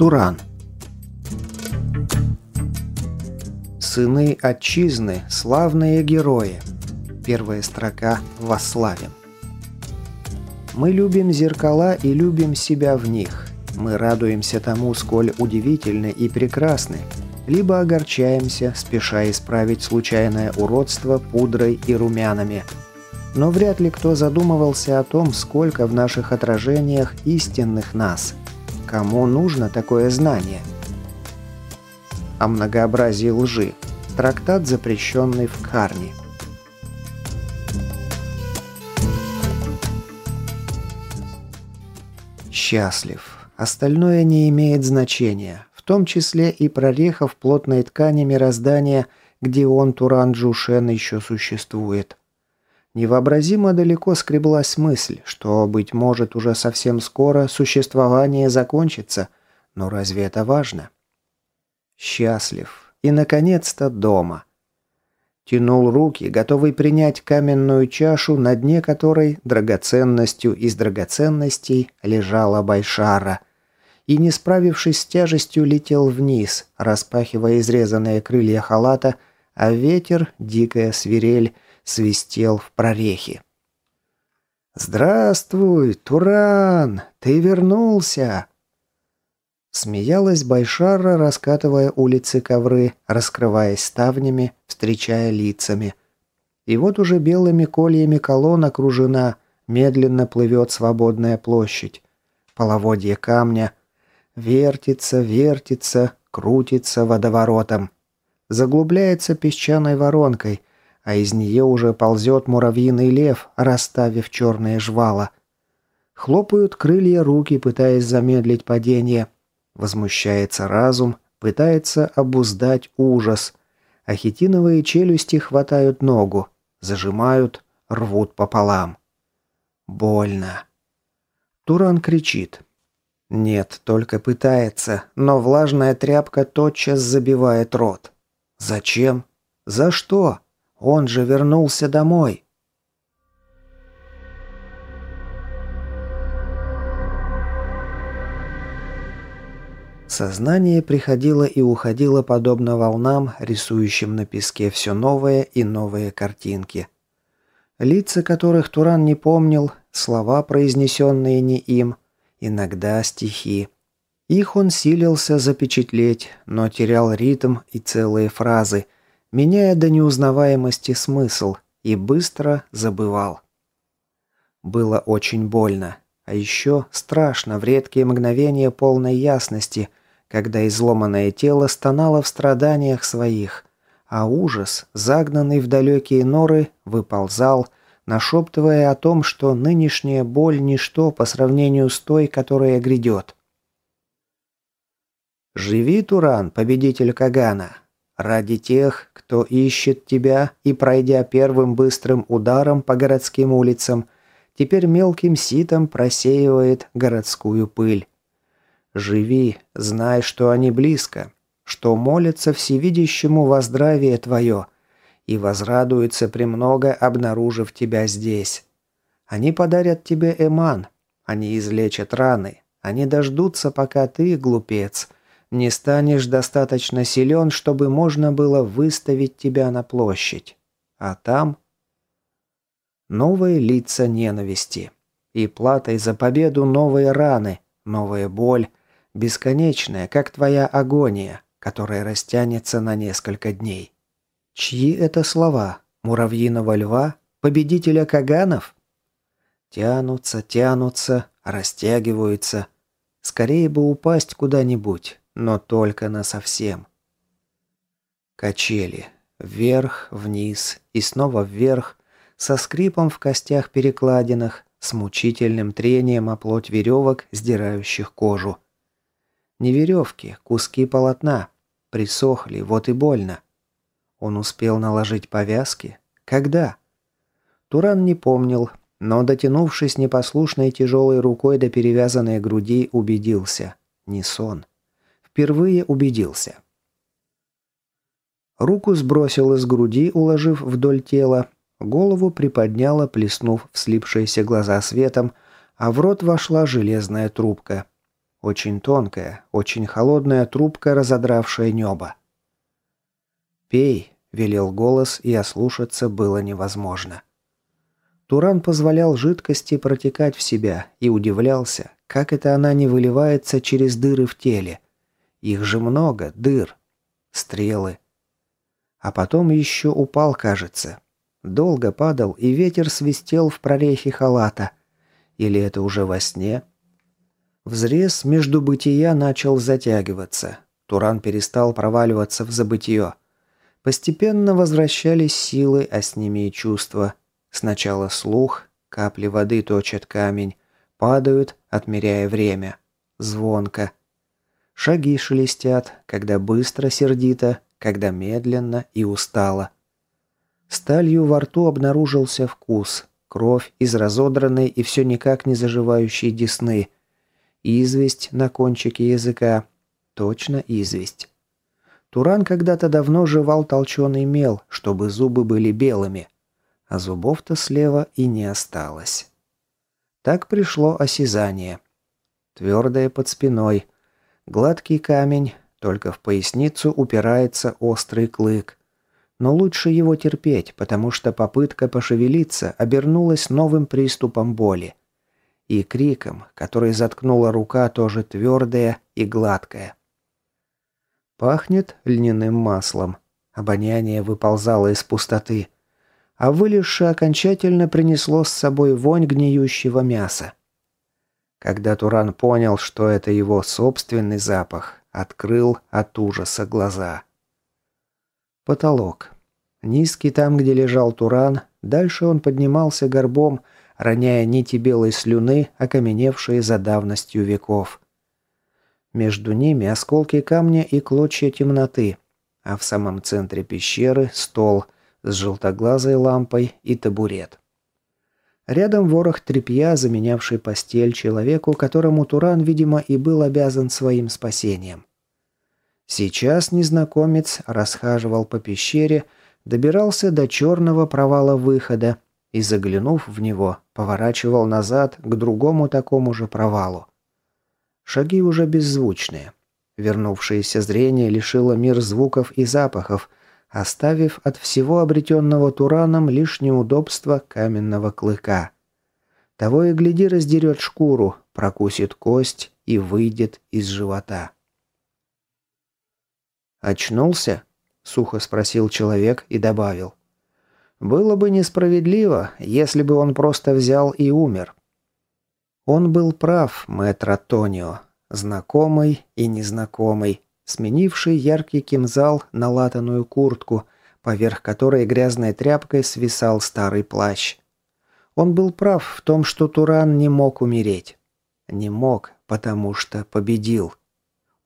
Туран. Сыны отчизны, славные герои. Первая строка «Восславим». Мы любим зеркала и любим себя в них. Мы радуемся тому, сколь удивительны и прекрасны, либо огорчаемся, спеша исправить случайное уродство пудрой и румянами. Но вряд ли кто задумывался о том, сколько в наших отражениях истинных нас. Кому нужно такое знание? О многообразии лжи. Трактат, запрещенный в Карне. Счастлив. Остальное не имеет значения том числе и прореха в плотной ткани мироздания, где он, Туран Джушен, еще существует. Невообразимо далеко скреблась мысль, что, быть может, уже совсем скоро существование закончится, но разве это важно? Счастлив. И, наконец-то, дома. Тянул руки, готовый принять каменную чашу, на дне которой драгоценностью из драгоценностей лежала Байшара – и, не справившись с тяжестью, летел вниз, распахивая изрезанные крылья халата, а ветер, дикая свирель, свистел в прорехи. «Здравствуй, Туран! Ты вернулся!» Смеялась Байшара, раскатывая улицы ковры, раскрываясь ставнями, встречая лицами. И вот уже белыми кольями колонн окружена, медленно плывет свободная площадь. Половодье камня, Вертится, вертится, крутится водоворотом. Заглубляется песчаной воронкой, а из нее уже ползет муравьиный лев, расставив черные жвала. Хлопают крылья руки, пытаясь замедлить падение. Возмущается разум, пытается обуздать ужас. А челюсти хватают ногу, зажимают, рвут пополам. Больно. Туран кричит. Нет, только пытается, но влажная тряпка тотчас забивает рот. Зачем? За что? Он же вернулся домой. Сознание приходило и уходило подобно волнам, рисующим на песке все новые и новые картинки. Лица которых Туран не помнил, слова, произнесенные не им, иногда стихи. Их он силился запечатлеть, но терял ритм и целые фразы, меняя до неузнаваемости смысл, и быстро забывал. Было очень больно, а еще страшно в редкие мгновения полной ясности, когда изломанное тело стонало в страданиях своих, а ужас, загнанный в далекие норы, выползал, нашептывая о том, что нынешняя боль – ничто по сравнению с той, которая грядет. «Живи, Туран, победитель Кагана, ради тех, кто ищет тебя и, пройдя первым быстрым ударом по городским улицам, теперь мелким ситом просеивает городскую пыль. Живи, знай, что они близко, что молятся всевидящему во здравие твое – и возрадуются премного, обнаружив тебя здесь. Они подарят тебе эман, они излечат раны, они дождутся, пока ты, глупец, не станешь достаточно силен, чтобы можно было выставить тебя на площадь. А там новые лица ненависти. И платой за победу новые раны, новая боль, бесконечная, как твоя агония, которая растянется на несколько дней. Чьи это слова? Муравьиного льва? Победителя Каганов? Тянутся, тянутся, растягиваются. Скорее бы упасть куда-нибудь, но только на совсем. Качели. Вверх, вниз и снова вверх, со скрипом в костях перекладинах, с мучительным трением о плоть веревок, сдирающих кожу. Не веревки, куски полотна. Присохли, вот и больно. Он успел наложить повязки? Когда? Туран не помнил, но, дотянувшись непослушной тяжелой рукой до перевязанной груди, убедился. Не сон. Впервые убедился. Руку сбросил из груди, уложив вдоль тела. Голову приподняла, плеснув в слипшиеся глаза светом, а в рот вошла железная трубка. Очень тонкая, очень холодная трубка, разодравшая небо. «Пей», — велел голос, и ослушаться было невозможно. Туран позволял жидкости протекать в себя и удивлялся, как это она не выливается через дыры в теле. Их же много, дыр. Стрелы. А потом еще упал, кажется. Долго падал, и ветер свистел в прорехе халата. Или это уже во сне? Взрез между бытия начал затягиваться. Туран перестал проваливаться в забытье. Постепенно возвращались силы, а с ними и чувства. Сначала слух, капли воды точат камень, падают, отмеряя время. Звонко. Шаги шелестят, когда быстро, сердито, когда медленно и устало. Сталью во рту обнаружился вкус, кровь из разодранной и все никак не заживающей десны. Известь на кончике языка. Точно известь. Туран когда-то давно жевал толченый мел, чтобы зубы были белыми а зубов-то слева и не осталось. Так пришло осязание. Твердое под спиной. Гладкий камень, только в поясницу упирается острый клык. Но лучше его терпеть, потому что попытка пошевелиться обернулась новым приступом боли. И криком, который заткнула рука, тоже твердая и гладкая. Пахнет льняным маслом. Обоняние выползало из пустоты а вылезшее окончательно принесло с собой вонь гниющего мяса. Когда Туран понял, что это его собственный запах, открыл от ужаса глаза. Потолок. Низкий там, где лежал Туран, дальше он поднимался горбом, роняя нити белой слюны, окаменевшие за давностью веков. Между ними осколки камня и клочья темноты, а в самом центре пещеры стол – с желтоглазой лампой и табурет. Рядом ворох тряпья, заменявший постель человеку, которому Туран, видимо, и был обязан своим спасением. Сейчас незнакомец расхаживал по пещере, добирался до черного провала выхода и, заглянув в него, поворачивал назад к другому такому же провалу. Шаги уже беззвучные. Вернувшееся зрение лишило мир звуков и запахов, оставив от всего обретенного Тураном лишь неудобство каменного клыка. Того и гляди раздерет шкуру, прокусит кость и выйдет из живота. «Очнулся?» — сухо спросил человек и добавил. «Было бы несправедливо, если бы он просто взял и умер». Он был прав, мэтр Тонио, знакомый и незнакомый, сменивший яркий кимзал на латаную куртку, поверх которой грязной тряпкой свисал старый плащ. Он был прав в том, что Туран не мог умереть. Не мог, потому что победил.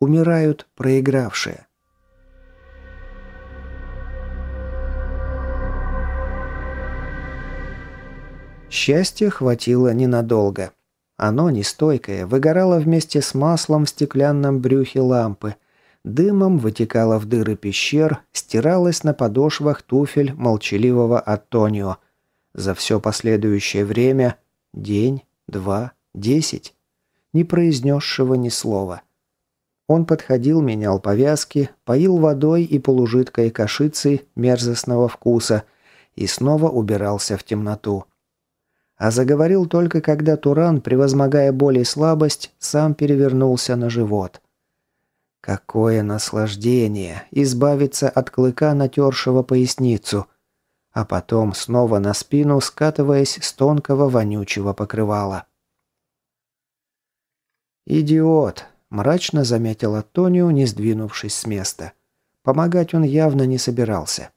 Умирают проигравшие. Счастья хватило ненадолго. Оно, нестойкое, выгорало вместе с маслом в стеклянном брюхе лампы, Дымом вытекала в дыры пещер, стиралась на подошвах туфель молчаливого Антонио. За все последующее время – день, два, десять – не произнесшего ни слова. Он подходил, менял повязки, поил водой и полужидкой кашицей мерзостного вкуса и снова убирался в темноту. А заговорил только когда Туран, превозмогая боль и слабость, сам перевернулся на живот. Какое наслаждение избавиться от клыка, натершего поясницу, а потом снова на спину, скатываясь с тонкого вонючего покрывала. «Идиот!» – мрачно заметил Тонио, не сдвинувшись с места. Помогать он явно не собирался.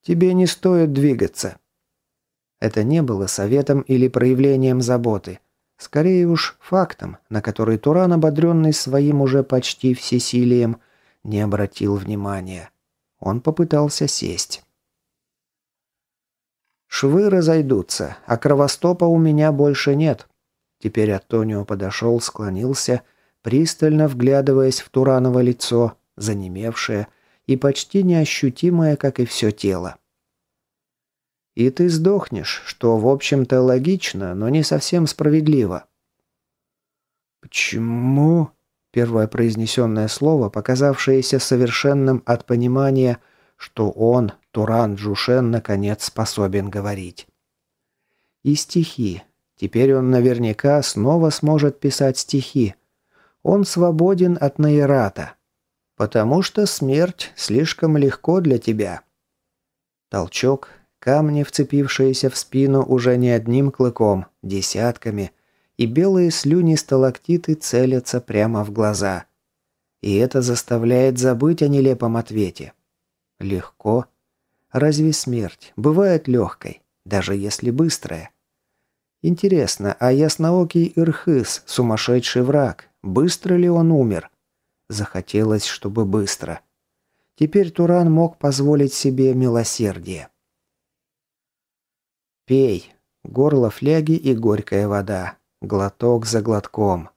«Тебе не стоит двигаться». Это не было советом или проявлением заботы – Скорее уж фактом, на который Туран, ободренный своим уже почти всесилием, не обратил внимания. Он попытался сесть. «Швы разойдутся, а кровостопа у меня больше нет». Теперь Антонио подошел, склонился, пристально вглядываясь в Тураново лицо, занемевшее и почти неощутимое, как и все тело. И ты сдохнешь, что, в общем-то, логично, но не совсем справедливо. «Почему?» Первое произнесенное слово, показавшееся совершенным от понимания, что он, Туран Джушен, наконец способен говорить. И стихи. Теперь он наверняка снова сможет писать стихи. Он свободен от Наирата. Потому что смерть слишком легко для тебя. Толчок, камни, вцепившиеся в спину уже не одним клыком, десятками – и белые слюни-сталактиты целятся прямо в глаза. И это заставляет забыть о нелепом ответе. Легко? Разве смерть бывает легкой, даже если быстрая? Интересно, а ясноокий Ирхыс, сумасшедший враг, быстро ли он умер? Захотелось, чтобы быстро. Теперь Туран мог позволить себе милосердие. «Пей. Горло фляги и горькая вода. Глоток за глотком.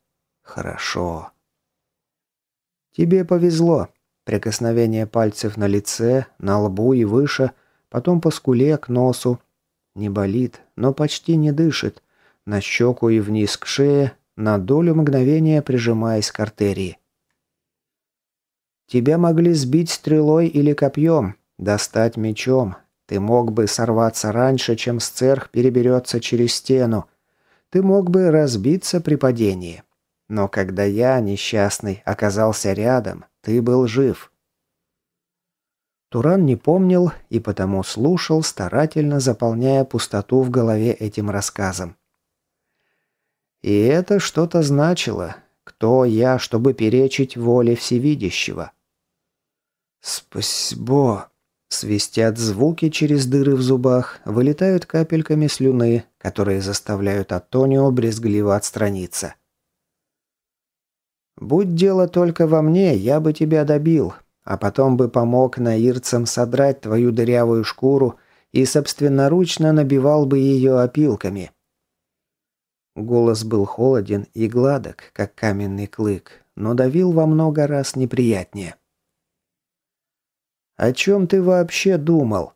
Хорошо. Тебе повезло. Прикосновение пальцев на лице, на лбу и выше, потом по скуле к носу. Не болит, но почти не дышит. На щеку и вниз к шее, на долю мгновения прижимаясь к артерии. Тебя могли сбить стрелой или копьем, достать мечом. Ты мог бы сорваться раньше, чем сцерх переберется через стену, ты мог бы разбиться при падении. Но когда я, несчастный, оказался рядом, ты был жив». Туран не помнил и потому слушал, старательно заполняя пустоту в голове этим рассказом. И это что-то значило. Кто я, чтобы перечить воле Всевидящего? «Спасибо!» Свистят звуки через дыры в зубах, вылетают капельками слюны, которые заставляют Антонио брезгливо отстраниться. «Будь дело только во мне, я бы тебя добил, а потом бы помог наирцам содрать твою дырявую шкуру и собственноручно набивал бы ее опилками». Голос был холоден и гладок, как каменный клык, но давил во много раз неприятнее. «О чем ты вообще думал?»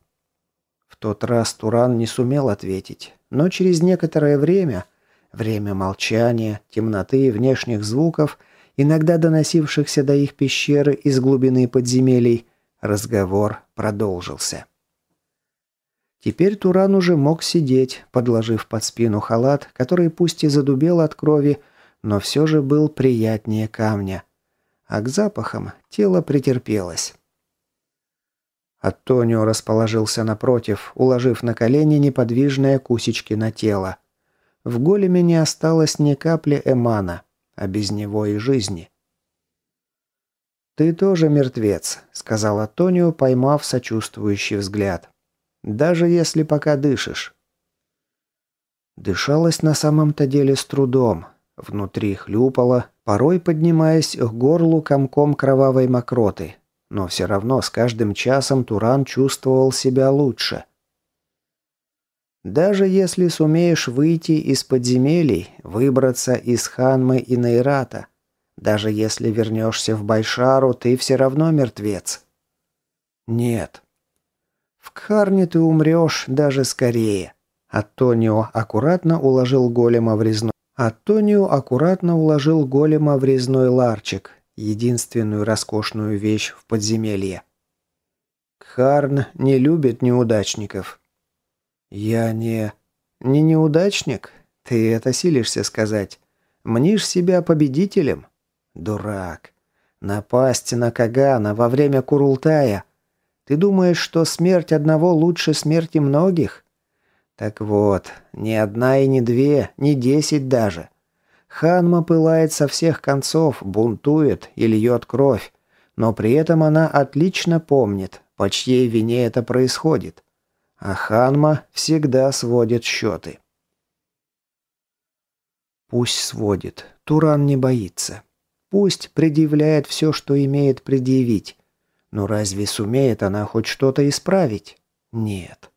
В тот раз Туран не сумел ответить. Но через некоторое время, время молчания, темноты и внешних звуков, иногда доносившихся до их пещеры из глубины подземелий, разговор продолжился. Теперь Туран уже мог сидеть, подложив под спину халат, который пусть и задубел от крови, но все же был приятнее камня. А к запахам тело претерпелось. Антонио расположился напротив, уложив на колени неподвижные кусечки на тело. В големе не осталось ни капли эмана, а без него и жизни. «Ты тоже мертвец», — сказал Антонио, поймав сочувствующий взгляд. «Даже если пока дышишь». Дышалось на самом-то деле с трудом. Внутри хлюпало, порой поднимаясь к горлу комком кровавой мокроты, но все равно с каждым часом Туран чувствовал себя лучше. Даже если сумеешь выйти из подземелий, выбраться из Ханмы и Нейрата, даже если вернешься в Байшару, ты все равно мертвец. Нет. В Кхарне ты умрешь даже скорее. Аттонио аккуратно уложил голема в резной... Аттонио аккуратно уложил голема в резной ларчик, единственную роскошную вещь в подземелье. Харн не любит неудачников. Я не... не неудачник? Ты это силишься сказать. Мнишь себя победителем? Дурак. Напасть на Кагана во время Курултая. Ты думаешь, что смерть одного лучше смерти многих? Так вот, ни одна и не две, ни десять даже. Ханма пылает со всех концов, бунтует и льет кровь, но при этом она отлично помнит, по чьей вине это происходит. А Ханма всегда сводит счеты. Пусть сводит, Туран не боится. Пусть предъявляет все, что имеет предъявить. Но разве сумеет она хоть что-то исправить? Нет.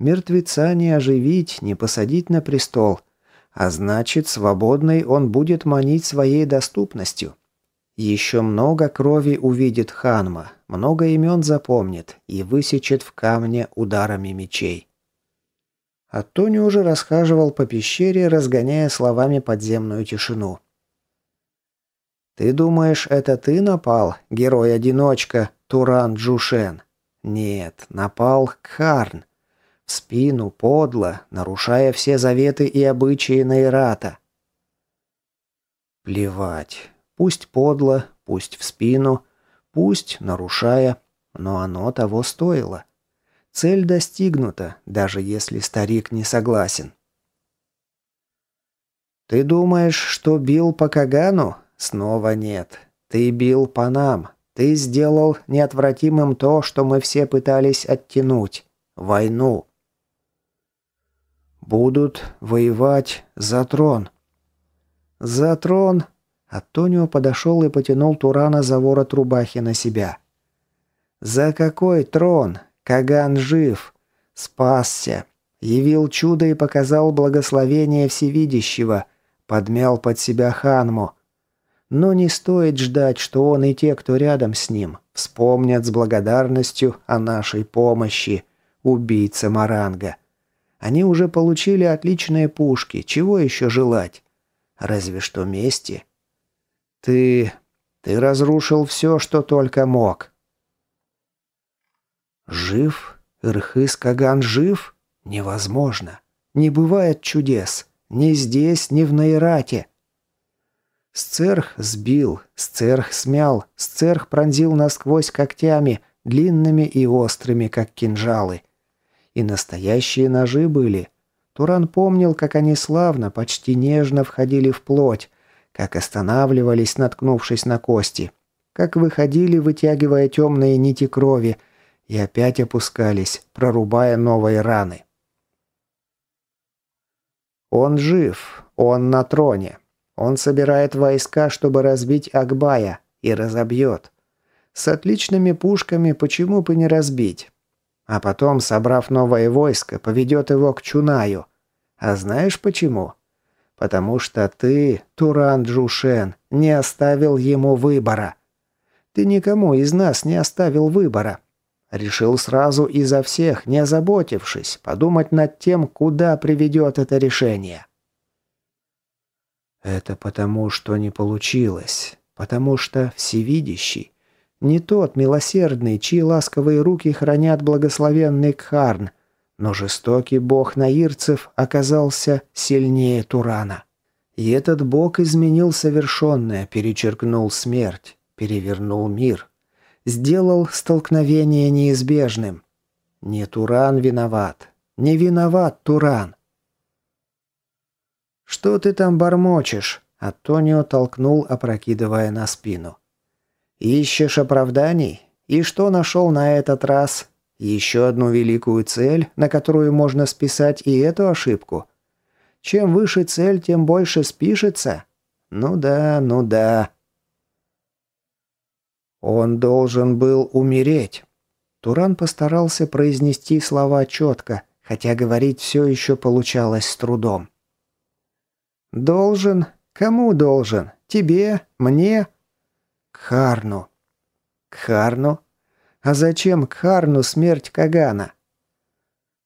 Мертвеца не оживить, не посадить на престол – а значит, свободный он будет манить своей доступностью. Еще много крови увидит Ханма, много имен запомнит и высечет в камне ударами мечей. А Тони уже расхаживал по пещере, разгоняя словами подземную тишину. Ты думаешь, это ты напал, герой-одиночка Туран Джушен? Нет, напал Кхарн. В спину, подло, нарушая все заветы и обычаи Нейрата. Плевать. Пусть подло, пусть в спину, пусть нарушая, но оно того стоило. Цель достигнута, даже если старик не согласен. «Ты думаешь, что бил по Кагану? Снова нет. Ты бил по нам. Ты сделал неотвратимым то, что мы все пытались оттянуть. Войну. Будут воевать за трон. За трон. Антонио подошел и потянул Турана за ворот рубахи на себя. За какой трон? Каган жив. Спасся. Явил чудо и показал благословение всевидящего. Подмял под себя Ханму. Но не стоит ждать, что он и те, кто рядом с ним, вспомнят с благодарностью о нашей помощи, убийце Маранга. Они уже получили отличные пушки, чего еще желать? Разве что мести. Ты... ты разрушил все, что только мог. Жив? Ирхыс Каган жив? Невозможно. Не бывает чудес. Ни здесь, ни в Наирате. Сцерх сбил, сцерх смял, сцерх пронзил насквозь когтями, длинными и острыми, как кинжалы. И настоящие ножи были. Туран помнил, как они славно, почти нежно входили в плоть, как останавливались, наткнувшись на кости, как выходили, вытягивая темные нити крови, и опять опускались, прорубая новые раны. Он жив, он на троне. Он собирает войска, чтобы разбить Акбая, и разобьет. С отличными пушками почему бы не разбить? А потом, собрав новое войско, поведет его к Чунаю. А знаешь почему? Потому что ты, Туран Джушен, не оставил ему выбора. Ты никому из нас не оставил выбора. Решил сразу изо всех, не озаботившись, подумать над тем, куда приведет это решение. Это потому, что не получилось. Потому что всевидящий. Не тот милосердный, чьи ласковые руки хранят благословенный Кхарн, но жестокий бог наирцев оказался сильнее Турана. И этот бог изменил совершенное, перечеркнул смерть, перевернул мир. Сделал столкновение неизбежным. Не Туран виноват. Не виноват Туран. «Что ты там бормочешь?» Антонио толкнул, опрокидывая на спину. «Ищешь оправданий? И что нашел на этот раз? Еще одну великую цель, на которую можно списать и эту ошибку? Чем выше цель, тем больше спишется? Ну да, ну да». «Он должен был умереть». Туран постарался произнести слова четко, хотя говорить все еще получалось с трудом. «Должен? Кому должен? Тебе? Мне?» «Кхарну». «Кхарну? А зачем Кхарну смерть Кагана?»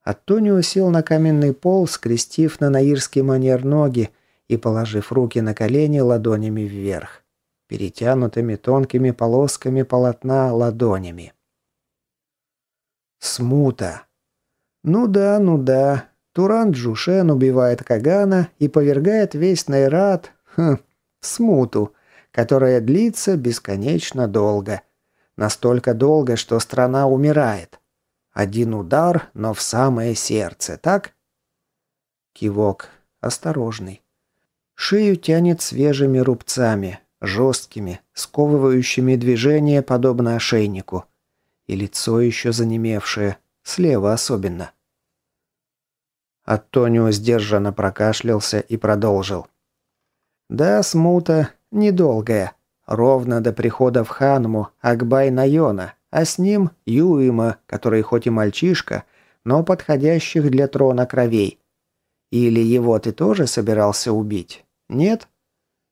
Аттонио сел на каменный пол, скрестив на наирский манер ноги и положив руки на колени ладонями вверх, перетянутыми тонкими полосками полотна ладонями. Смута. Ну да, ну да, Туран Джушен убивает Кагана и повергает весь Найрат хм, в смуту, которая длится бесконечно долго. Настолько долго, что страна умирает. Один удар, но в самое сердце, так? Кивок. Осторожный. Шею тянет свежими рубцами, жесткими, сковывающими движение, подобно ошейнику. И лицо еще занемевшее, слева особенно. Антонио сдержанно прокашлялся и продолжил. «Да, смута недолгая. Ровно до прихода в Ханму Акбай Найона, а с ним Юима, который хоть и мальчишка, но подходящих для трона кровей. Или его ты тоже собирался убить? Нет?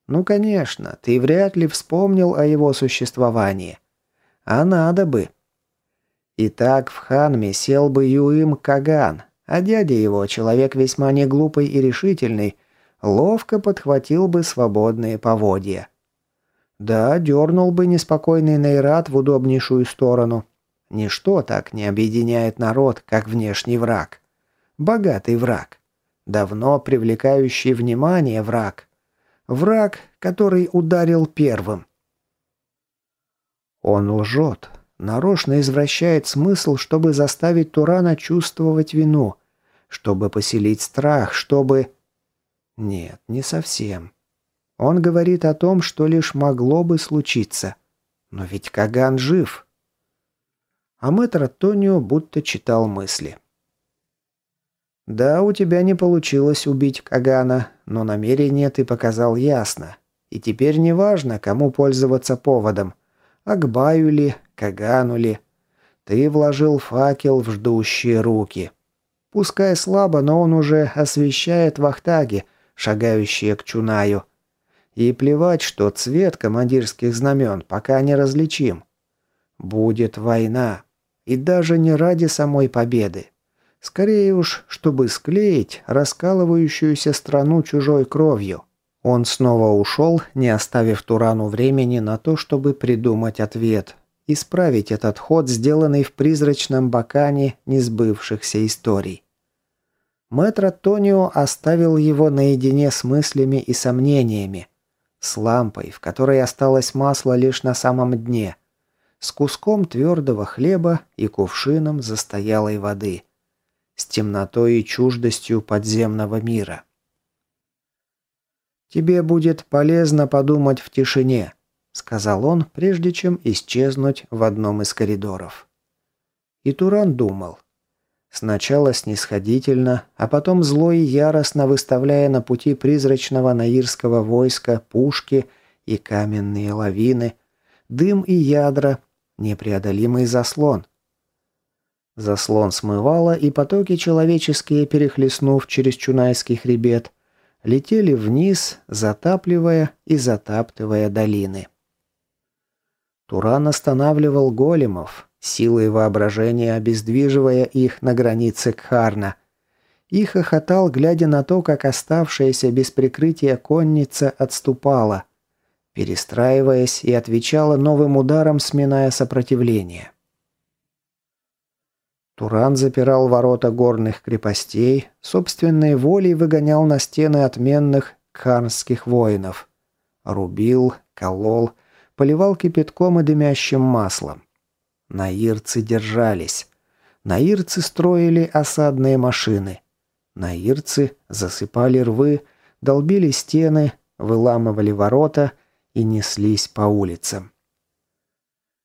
Ну, конечно, ты вряд ли вспомнил о его существовании. А надо бы. Итак, в Ханме сел бы Юим Каган, а дядя его, человек весьма неглупый и решительный, ловко подхватил бы свободные поводья. Да, дернул бы неспокойный Нейрат в удобнейшую сторону. Ничто так не объединяет народ, как внешний враг. Богатый враг. Давно привлекающий внимание враг. Враг, который ударил первым. Он лжет, нарочно извращает смысл, чтобы заставить Турана чувствовать вину, чтобы поселить страх, чтобы... Нет, не совсем. Он говорит о том, что лишь могло бы случиться. Но ведь Каган жив. А мэтр Антонио будто читал мысли. «Да, у тебя не получилось убить Кагана, но намерение ты показал ясно. И теперь не важно, кому пользоваться поводом. Акбаю ли, Кагану ли. Ты вложил факел в ждущие руки. Пускай слабо, но он уже освещает вахтаги, шагающие к Чунаю. И плевать, что цвет командирских знамен пока не различим. Будет война. И даже не ради самой победы. Скорее уж, чтобы склеить раскалывающуюся страну чужой кровью. Он снова ушел, не оставив Турану времени на то, чтобы придумать ответ. Исправить этот ход, сделанный в призрачном бакане несбывшихся историй. Мэтр Тонио оставил его наедине с мыслями и сомнениями. С лампой, в которой осталось масло лишь на самом дне. С куском твердого хлеба и кувшином застоялой воды – с темнотой и чуждостью подземного мира. «Тебе будет полезно подумать в тишине», — сказал он, прежде чем исчезнуть в одном из коридоров. И Туран думал. Сначала снисходительно, а потом зло и яростно выставляя на пути призрачного наирского войска пушки и каменные лавины, дым и ядра, непреодолимый заслон — Заслон смывало, и потоки человеческие, перехлестнув через Чунайский хребет, летели вниз, затапливая и затаптывая долины. Туран останавливал големов, силой воображения обездвиживая их на границе Кхарна, и хохотал, глядя на то, как оставшаяся без прикрытия конница отступала, перестраиваясь и отвечала новым ударом, сминая сопротивление. Туран запирал ворота горных крепостей, собственной волей выгонял на стены отменных кхарнских воинов. Рубил, колол, поливал кипятком и дымящим маслом. Наирцы держались. Наирцы строили осадные машины. Наирцы засыпали рвы, долбили стены, выламывали ворота и неслись по улицам.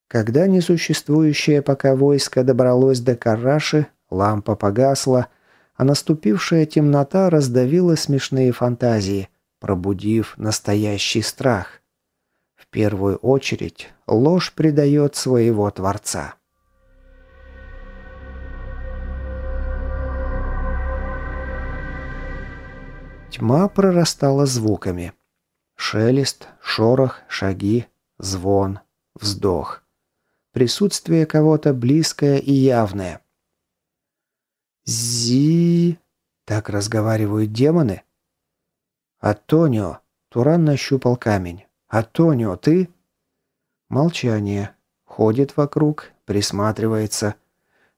Когда несуществующее пока войско добралось до Караши, лампа погасла, а наступившая темнота раздавила смешные фантазии, пробудив настоящий страх. Первую очередь ложь предает своего Творца. Тьма прорастала звуками. Шелест, шорох, шаги, звон, вздох присутствие кого-то близкое и явное. «Зи...» — так разговаривают демоны. «Атонио!» — Туран нащупал камень. «Атонио, ты...» Молчание. Ходит вокруг, присматривается.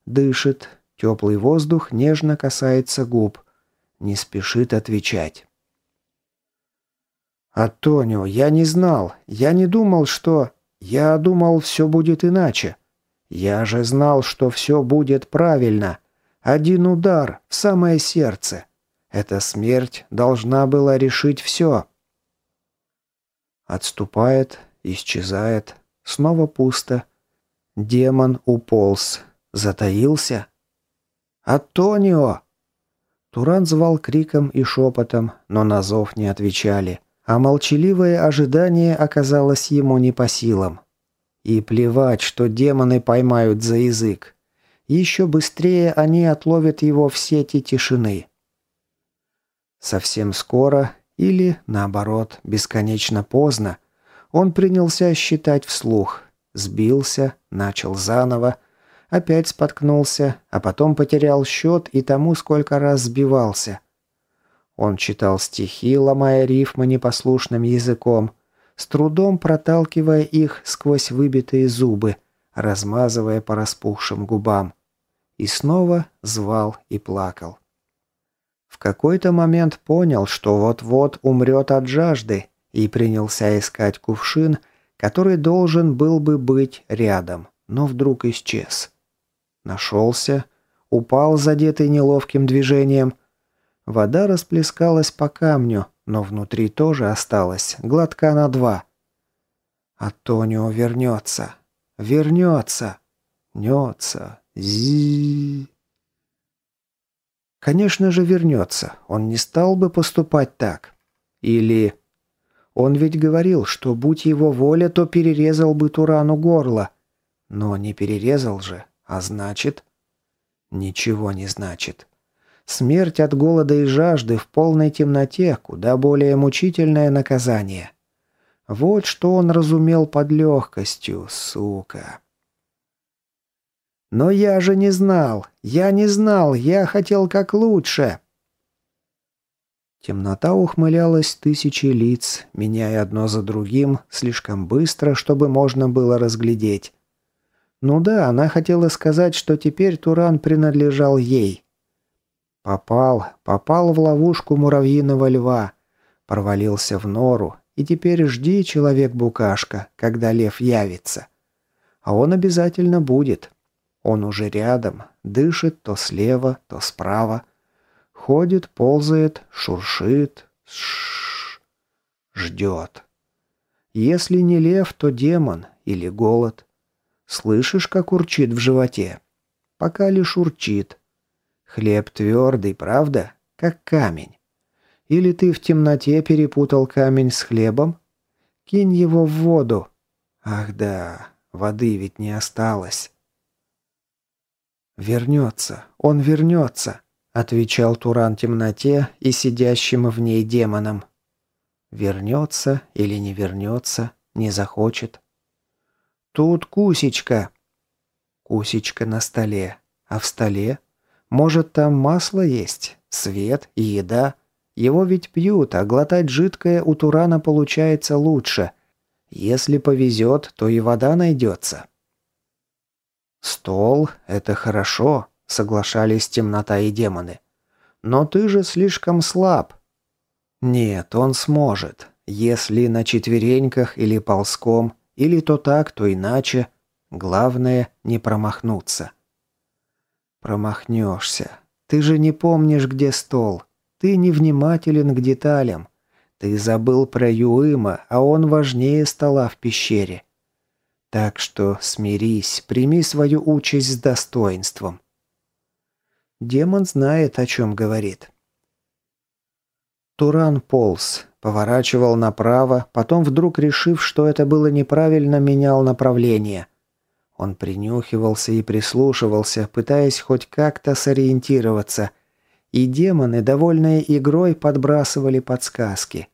Дышит. Теплый воздух нежно касается губ. Не спешит отвечать. «Атонио, я не знал. Я не думал, что...» Я думал, все будет иначе. Я же знал, что все будет правильно. Один удар в самое сердце. Эта смерть должна была решить все. Отступает, исчезает. Снова пусто. Демон уполз. Затаился. «Антонио!» Туран звал криком и шепотом, но на зов не отвечали а молчаливое ожидание оказалось ему не по силам. И плевать, что демоны поймают за язык. Еще быстрее они отловят его в сети тишины. Совсем скоро, или, наоборот, бесконечно поздно, он принялся считать вслух, сбился, начал заново, опять споткнулся, а потом потерял счет и тому, сколько раз сбивался – он читал стихи, ломая рифмы непослушным языком, с трудом проталкивая их сквозь выбитые зубы, размазывая по распухшим губам. И снова звал и плакал. Какой-то момент понял, что вот-вот умрет от жажды, и принялся искать кувшин, который должен был бы быть рядом, но вдруг исчез. Нашелся, упал, задетый неловким движением. Вода расплескалась по камню, но внутри тоже осталась, глотка на два. Антонио вернется. Вернется. Нется. Зи. Конечно же вернется. Он не стал бы поступать так. Или... Он ведь говорил, что будь его воля, то перерезал бы Турану горло. Но не перерезал же, а значит... Ничего не значит. Смерть от голода и жажды в полной темноте – куда более мучительное наказание. Вот что он разумел под легкостью, сука. «Но я же не знал! Я не знал! Я хотел как лучше!» Темнота ухмылялась тысячи лиц, меняя одно за другим, слишком быстро, чтобы можно было разглядеть. Ну да, она хотела сказать, что теперь Туран принадлежал ей. Попал, попал в ловушку муравьиного льва, провалился в нору, и теперь жди, человек-букашка, когда лев явится. А он обязательно будет. Он уже рядом, дышит то слева, то справа. Ходит, ползает, шуршит, ждет. Если не лев, то демон или голод. Слышишь, как урчит в животе? Пока лишь урчит. Хлеб твердый, правда? Как камень. Или ты в темноте перепутал камень с хлебом? Кинь его в воду. Ах да, воды ведь не осталось. Вернется, он вернется отвечал Туран темноте и сидящим в ней демонам. Вернется или не вернется, не захочет. Тут кусечка. Кусечка на столе. А в столе? Может, там масло есть, свет и еда? Его ведь пьют, а глотать жидкое у Турана получается лучше. Если повезет, то и вода найдется. Стол — это хорошо, соглашались темнота и демоны. «Но ты же слишком слаб». «Нет, он сможет. Если на четвереньках или ползком, или то так, то иначе. Главное — не промахнуться». «Промахнешься. Ты же не помнишь, где стол. Ты невнимателен к деталям. Ты забыл про Юыма, а он важнее стола в пещере. Так что смирись, прими свою участь с достоинством. Демон знает, о чем говорит. Туран полз, поворачивал направо, потом вдруг, решив, что это было неправильно, менял направление. Он принюхивался и прислушивался, пытаясь хоть как-то сориентироваться, и демоны, довольные игрой, подбрасывали подсказки.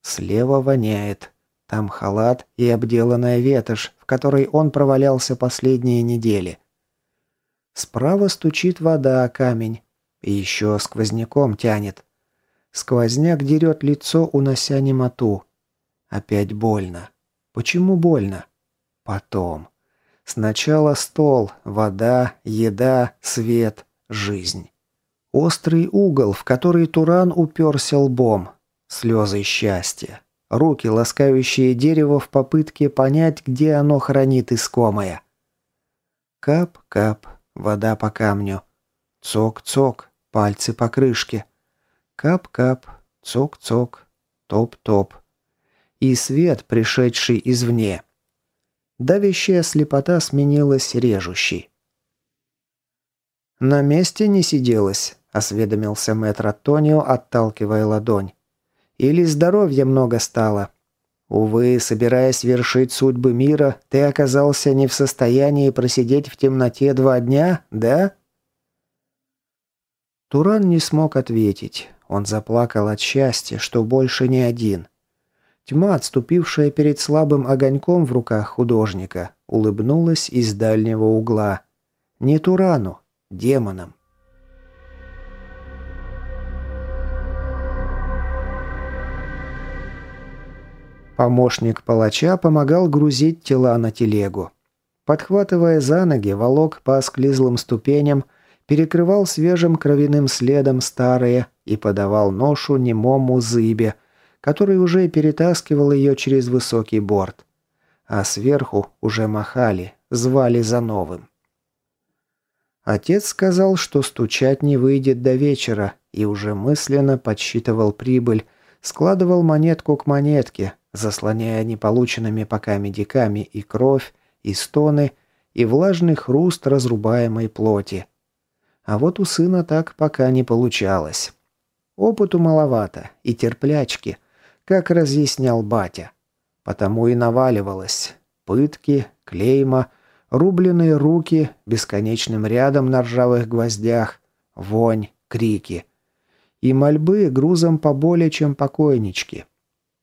Слева воняет. Там халат и обделанная ветошь, в которой он провалялся последние недели. Справа стучит вода о камень. И еще сквозняком тянет. Сквозняк дерет лицо, унося немоту. Опять больно. Почему больно? Потом. Сначала стол, вода, еда, свет, жизнь. Острый угол, в который Туран уперся лбом. Слезы счастья. Руки, ласкающие дерево в попытке понять, где оно хранит искомое. Кап-кап, Вода по камню. Цок-цок, пальцы по крышке. Кап-кап, цок-цок, топ-топ. И свет, пришедший извне. Давящая слепота сменилась режущей. «На месте не сиделось», — осведомился мэтр Антонио, отталкивая ладонь. «Или здоровья много стало?» Увы, собираясь вершить судьбы мира, ты оказался не в состоянии просидеть в темноте два дня, да? Туран не смог ответить. Он заплакал от счастья, что больше не один. Тьма, отступившая перед слабым огоньком в руках художника, улыбнулась из дальнего угла. Не Турану, демонам. Помощник палача помогал грузить тела на телегу. Подхватывая за ноги, волок по осклизлым ступеням, перекрывал свежим кровяным следом старые и подавал ношу немому зыбе, который уже перетаскивал ее через высокий борт. А сверху уже махали, звали за новым. Отец сказал, что стучать не выйдет до вечера, и уже мысленно подсчитывал прибыль, складывал монетку к монетке, заслоняя неполученными пока медиками и кровь, и стоны, и влажный хруст разрубаемой плоти. А вот у сына так пока не получалось. Опыту маловато и терплячки, как разъяснял батя. Потому и наваливалось. Пытки, клейма, рубленные руки, бесконечным рядом на ржавых гвоздях, вонь, крики. И мольбы грузом поболее, чем покойнички.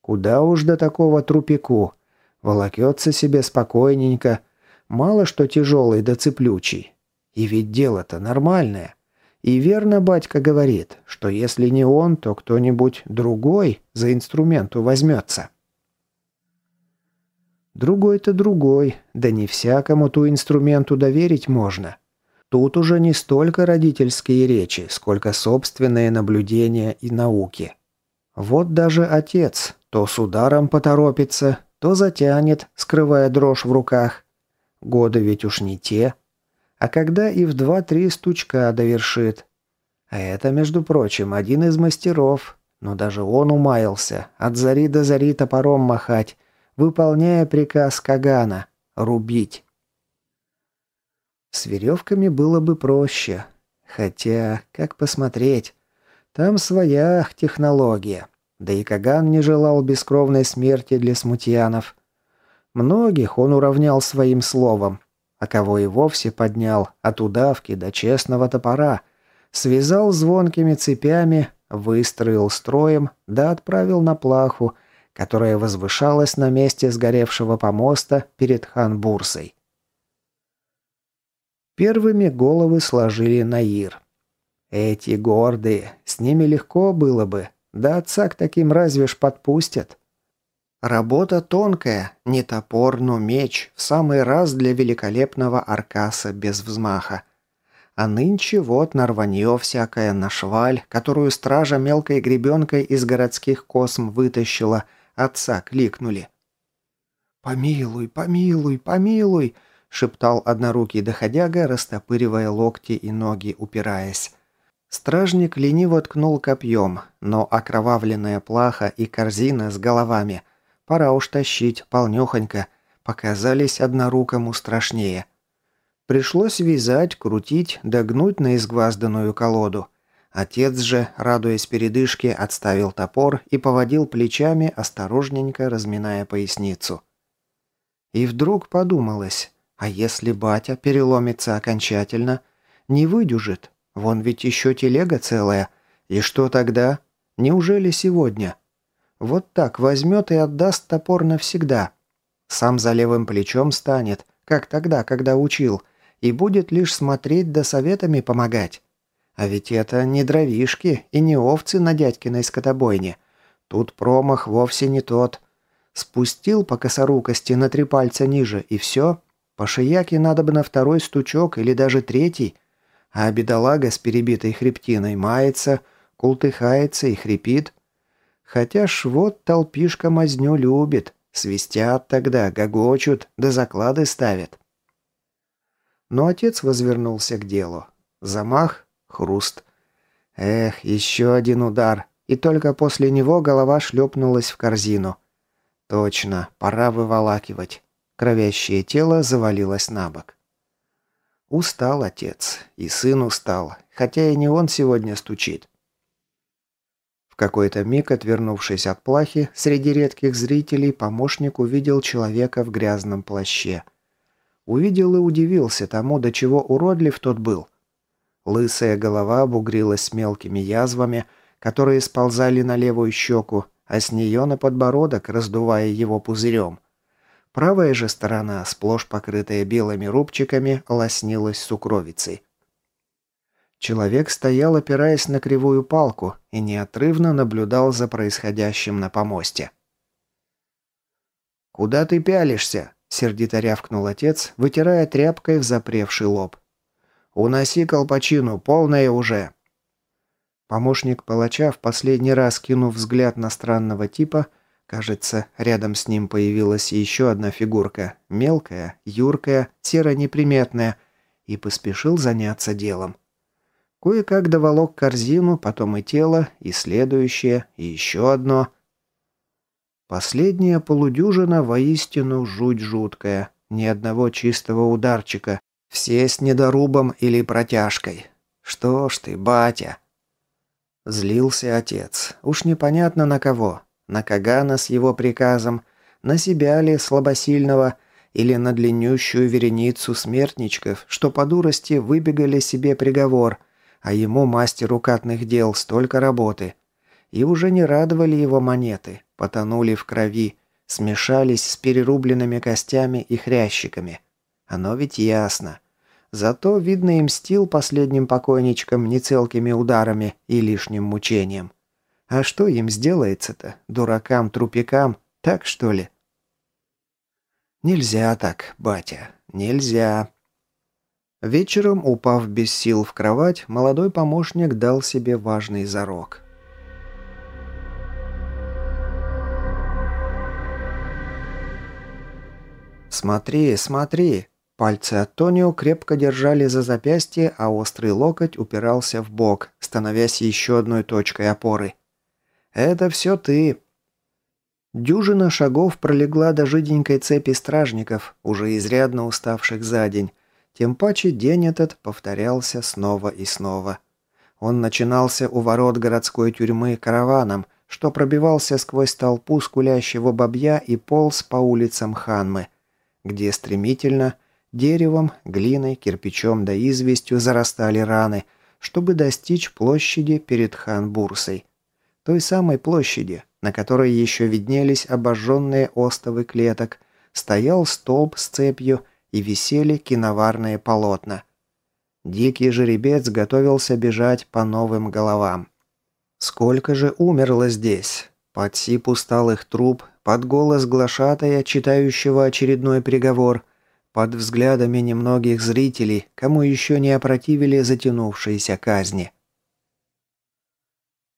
Куда уж до такого трупику. Волокется себе спокойненько. Мало что тяжелый да цеплючий. И ведь дело-то нормальное. И верно батька говорит, что если не он, то кто-нибудь другой за инструменту возьмется. Другой-то другой, да не всякому ту инструменту доверить можно. Тут уже не столько родительские речи, сколько собственные наблюдения и науки. Вот даже отец то с ударом поторопится, то затянет, скрывая дрожь в руках. Годы ведь уж не те. А когда и в два-три стучка довершит. А это, между прочим, один из мастеров. Но даже он умаялся, от зари до зари топором махать, выполняя приказ Кагана – рубить. С веревками было бы проще. Хотя, как посмотреть, там своя технология. Да и Каган не желал бескровной смерти для смутьянов. Многих он уравнял своим словом, а кого и вовсе поднял от удавки до честного топора, связал звонкими цепями, выстроил строем, да отправил на плаху, которая возвышалась на месте сгоревшего помоста перед хан-бурсой. Первыми головы сложили Наир. Эти гордые, с ними легко было бы, да отца к таким разве ж подпустят. Работа тонкая, не топор, но меч, в самый раз для великолепного аркаса без взмаха. А нынче вот на рванье всякое, на шваль, которую стража мелкой гребенкой из городских косм вытащила, отца кликнули. «Помилуй, помилуй, помилуй!» — шептал однорукий доходяга, растопыривая локти и ноги, упираясь. Стражник лениво ткнул копьем, но окровавленная плаха и корзина с головами, пора уж тащить полнёхонько, показались однорукому страшнее. Пришлось вязать, крутить, догнуть на изгвазданную колоду. Отец же, радуясь передышке, отставил топор и поводил плечами, осторожненько разминая поясницу. И вдруг подумалось, а если батя переломится окончательно, не выдюжит, Вон ведь еще телега целая. И что тогда? Неужели сегодня? Вот так возьмет и отдаст топор навсегда. Сам за левым плечом станет, как тогда, когда учил, и будет лишь смотреть да советами помогать. А ведь это не дровишки и не овцы на дядькиной скотобойне. Тут промах вовсе не тот. Спустил по косорукости на три пальца ниже, и все. По шияке надо бы на второй стучок или даже третий, а бедолага с перебитой хребтиной мается, култыхается и хрипит. Хотя ж вот толпишка мазню любит, свистят тогда, гогочут, да заклады ставят. Но отец возвернулся к делу. Замах, хруст. Эх, еще один удар, и только после него голова шлепнулась в корзину. Точно, пора выволакивать. Кровящее тело завалилось на бок. Устал отец, и сын устал, хотя и не он сегодня стучит. В какой-то миг, отвернувшись от плахи, среди редких зрителей помощник увидел человека в грязном плаще. Увидел и удивился тому, до чего уродлив тот был. Лысая голова бугрилась мелкими язвами, которые сползали на левую щеку, а с нее на подбородок, раздувая его пузырем. Правая же сторона, сплошь покрытая белыми рубчиками, лоснилась сукровицей. Человек стоял, опираясь на кривую палку, и неотрывно наблюдал за происходящим на помосте. «Куда ты пялишься?» – сердито рявкнул отец, вытирая тряпкой в запревший лоб. «Уноси колпачину, полная уже!» Помощник палача, в последний раз кинув взгляд на странного типа, кажется, рядом с ним появилась еще одна фигурка, мелкая, юркая, серо-неприметная, и поспешил заняться делом. Кое-как доволок корзину, потом и тело, и следующее, и еще одно. Последняя полудюжина воистину жуть жуткая. Ни одного чистого ударчика. Все с недорубом или протяжкой. Что ж ты, батя. Злился отец. Уж непонятно на кого. На Кагана с его приказом, на себя ли, слабосильного, или на длиннющую вереницу смертничков, что по дурости выбегали себе приговор, а ему, мастеру катных дел, столько работы. И уже не радовали его монеты, потонули в крови, смешались с перерубленными костями и хрящиками. Оно ведь ясно. Зато, видно, им стил последним покойничкам нецелкими ударами и лишним мучением. А что им сделается-то, дуракам-трупикам, так что ли? Нельзя так, батя, нельзя. Вечером, упав без сил в кровать, молодой помощник дал себе важный зарок. «Смотри, смотри!» Пальцы Антонио крепко держали за запястье, а острый локоть упирался в бок, становясь еще одной точкой опоры. «Это все ты!» Дюжина шагов пролегла до жиденькой цепи стражников, уже изрядно уставших за день, тем паче день этот повторялся снова и снова. Он начинался у ворот городской тюрьмы караваном, что пробивался сквозь толпу скулящего бабья и полз по улицам Ханмы, где стремительно деревом, глиной, кирпичом да известью зарастали раны, чтобы достичь площади перед Хан-Бурсой. Той самой площади, на которой еще виднелись обожженные остовы клеток, стоял столб с цепью и висели киноварные полотна. Дикий жеребец готовился бежать по новым головам. Сколько же умерло здесь? Под сип усталых труп, под голос глашатая, читающего очередной приговор, под взглядами немногих зрителей, кому еще не опротивили затянувшиеся казни.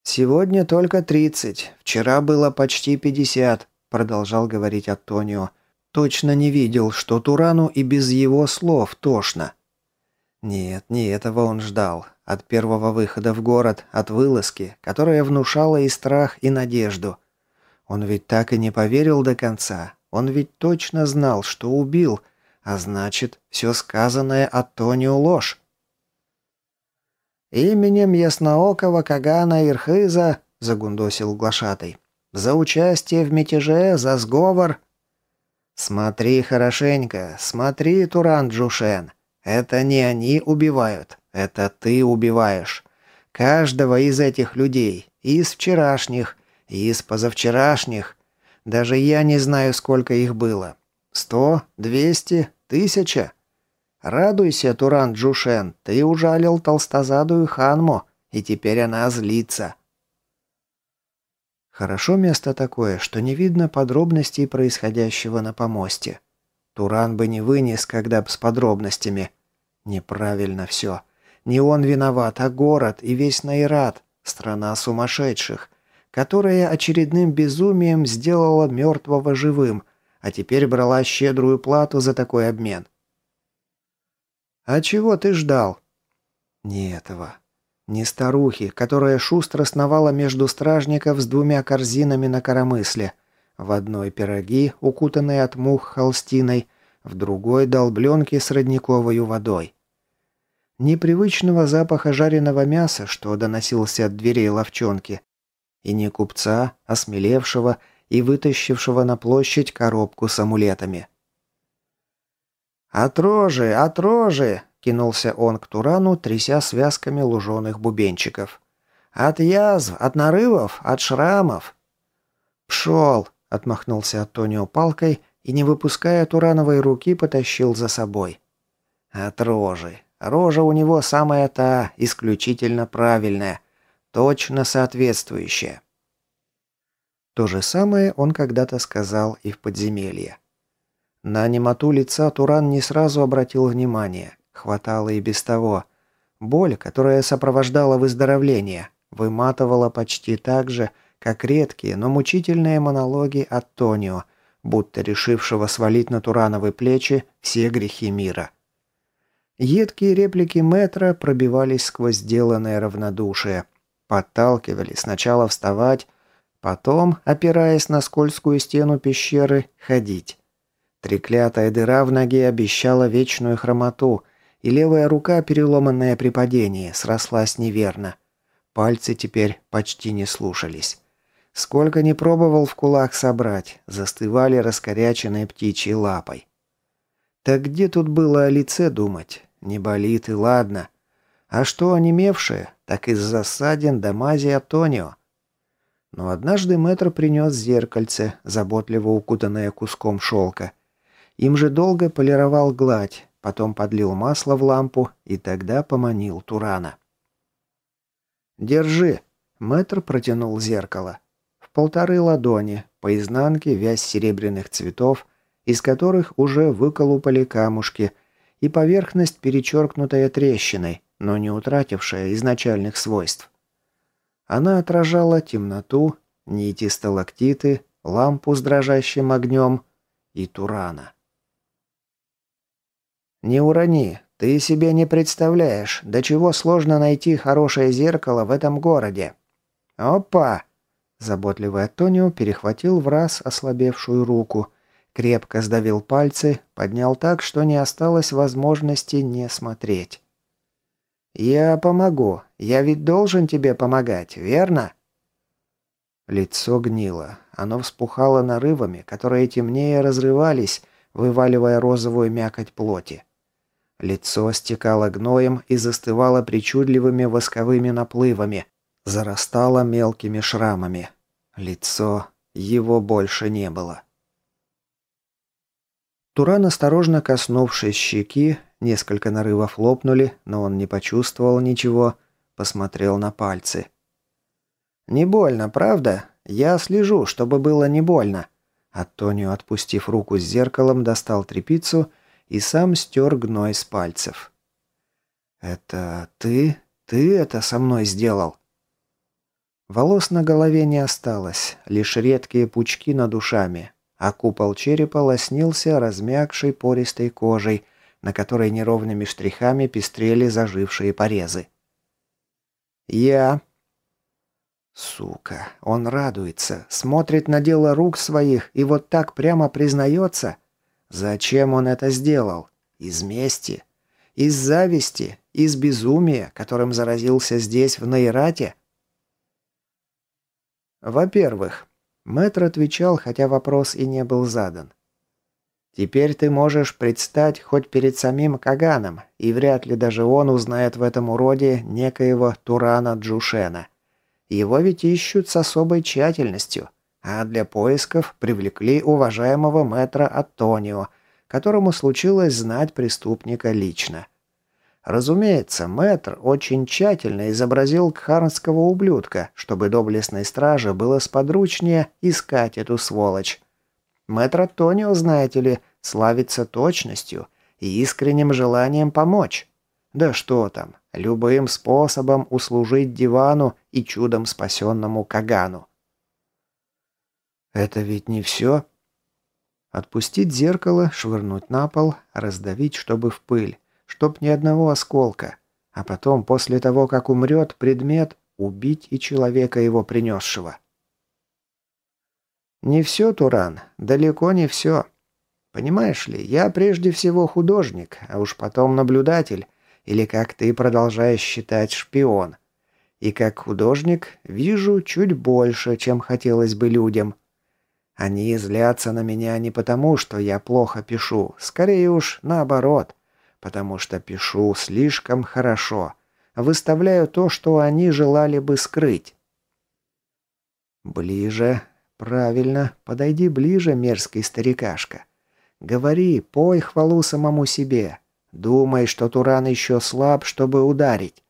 «Сегодня только тридцать, вчера было почти пятьдесят», продолжал говорить Антонио. Точно не видел, что Турану и без его слов тошно. Нет, не этого он ждал. От первого выхода в город, от вылазки, которая внушала и страх, и надежду. Он ведь так и не поверил до конца. Он ведь точно знал, что убил, а значит, все сказанное от Тонио ложь. «Именем ясноокого Кагана Ирхыза», — загундосил глашатый, — «за участие в мятеже, за сговор, «Смотри хорошенько, смотри, Туран Джушен. Это не они убивают, это ты убиваешь. Каждого из этих людей, из вчерашних, из позавчерашних. Даже я не знаю, сколько их было. Сто? Двести? Тысяча? Радуйся, Туран Джушен, ты ужалил толстозадую Ханмо, и теперь она злится. Хорошо место такое, что не видно подробностей происходящего на помосте. Туран бы не вынес, когда б с подробностями. Неправильно все. Не он виноват, а город и весь Найрат, страна сумасшедших, которая очередным безумием сделала мертвого живым, а теперь брала щедрую плату за такой обмен. «А чего ты ждал?» «Не этого. Не старухи, которая шустро сновала между стражников с двумя корзинами на коромысле. В одной пироги, укутанные от мух холстиной, в другой долбленки с родниковой водой. Непривычного запаха жареного мяса, что доносился от дверей ловчонки. И не купца, осмелевшего и вытащившего на площадь коробку с амулетами. «Отрожи, отрожи!» Кинулся он к Турану, тряся связками луженых бубенчиков. «От язв, от нарывов, от шрамов!» «Пшел!» — отмахнулся Антонио палкой и, не выпуская Турановой руки, потащил за собой. «От рожи. Рожа у него самая та, исключительно правильная, точно соответствующая». То же самое он когда-то сказал и в подземелье. На немоту лица Туран не сразу обратил внимание. Хватало и без того. Боль, которая сопровождала выздоровление, выматывала почти так же, как редкие, но мучительные монологи от Тонио, будто решившего свалить на Турановы плечи все грехи мира. Едкие реплики Метра пробивались сквозь сделанное равнодушие, подталкивали сначала вставать, потом, опираясь на скользкую стену пещеры, ходить. Треклятая дыра в ноге обещала вечную хромоту, и левая рука, переломанная при падении, срослась неверно. Пальцы теперь почти не слушались. Сколько ни пробовал в кулак собрать, застывали раскоряченной птичьей лапой. Так где тут было о лице думать? Не болит и ладно. А что онемевшее, так из-за ссадин до мази Атонио. Но однажды мэтр принес зеркальце, заботливо укутанное куском шелка. Им же долго полировал гладь, потом подлил масло в лампу и тогда поманил Турана. «Держи!» — мэтр протянул зеркало полторы ладони, по изнанке вязь серебряных цветов, из которых уже выколупали камушки, и поверхность, перечеркнутая трещиной, но не утратившая изначальных свойств. Она отражала темноту, нити сталактиты, лампу с дрожащим огнем и Турана. «Не урони, ты себе не представляешь, до чего сложно найти хорошее зеркало в этом городе. Опа!» Заботливый Антонио перехватил в раз ослабевшую руку, крепко сдавил пальцы, поднял так, что не осталось возможности не смотреть. «Я помогу. Я ведь должен тебе помогать, верно?» Лицо гнило. Оно вспухало нарывами, которые темнее разрывались, вываливая розовую мякоть плоти. Лицо стекало гноем и застывало причудливыми восковыми наплывами, зарастало мелкими шрамами. Лицо его больше не было. Туран, осторожно коснувшись щеки, несколько нарывов лопнули, но он не почувствовал ничего, посмотрел на пальцы. «Не больно, правда? Я слежу, чтобы было не больно». Антонио, отпустив руку с зеркалом, достал трепицу и сам стер гной с пальцев. «Это ты? Ты это со мной сделал?» Волос на голове не осталось, лишь редкие пучки над ушами, а купол черепа лоснился размягшей пористой кожей, на которой неровными штрихами пестрели зажившие порезы. «Я...» Сука, он радуется, смотрит на дело рук своих и вот так прямо признается. Зачем он это сделал? Из мести? Из зависти? Из безумия, которым заразился здесь, в Нейрате? «Во-первых», — мэтр отвечал, хотя вопрос и не был задан. «Теперь ты можешь предстать хоть перед самим Каганом, и вряд ли даже он узнает в этом уроде некоего Турана Джушена. Его ведь ищут с особой тщательностью, а для поисков привлекли уважаемого мэтра Антонио, которому случилось знать преступника лично». Разумеется, мэтр очень тщательно изобразил кхарнского ублюдка, чтобы доблестной страже было сподручнее искать эту сволочь. Мэтр Антонио, знаете ли, славится точностью и искренним желанием помочь. Да что там, любым способом услужить дивану и чудом спасенному Кагану. Это ведь не все. Отпустить зеркало, швырнуть на пол, раздавить, чтобы в пыль чтоб ни одного осколка. А потом, после того, как умрет предмет, убить и человека его принесшего. Не все, Туран, далеко не все. Понимаешь ли, я прежде всего художник, а уж потом наблюдатель, или, как ты продолжаешь считать, шпион. И как художник вижу чуть больше, чем хотелось бы людям. Они злятся на меня не потому, что я плохо пишу, скорее уж наоборот потому что пишу слишком хорошо, выставляю то, что они желали бы скрыть. Ближе. Правильно, подойди ближе, мерзкий старикашка. Говори, пой хвалу самому себе. Думай, что Туран еще слаб, чтобы ударить.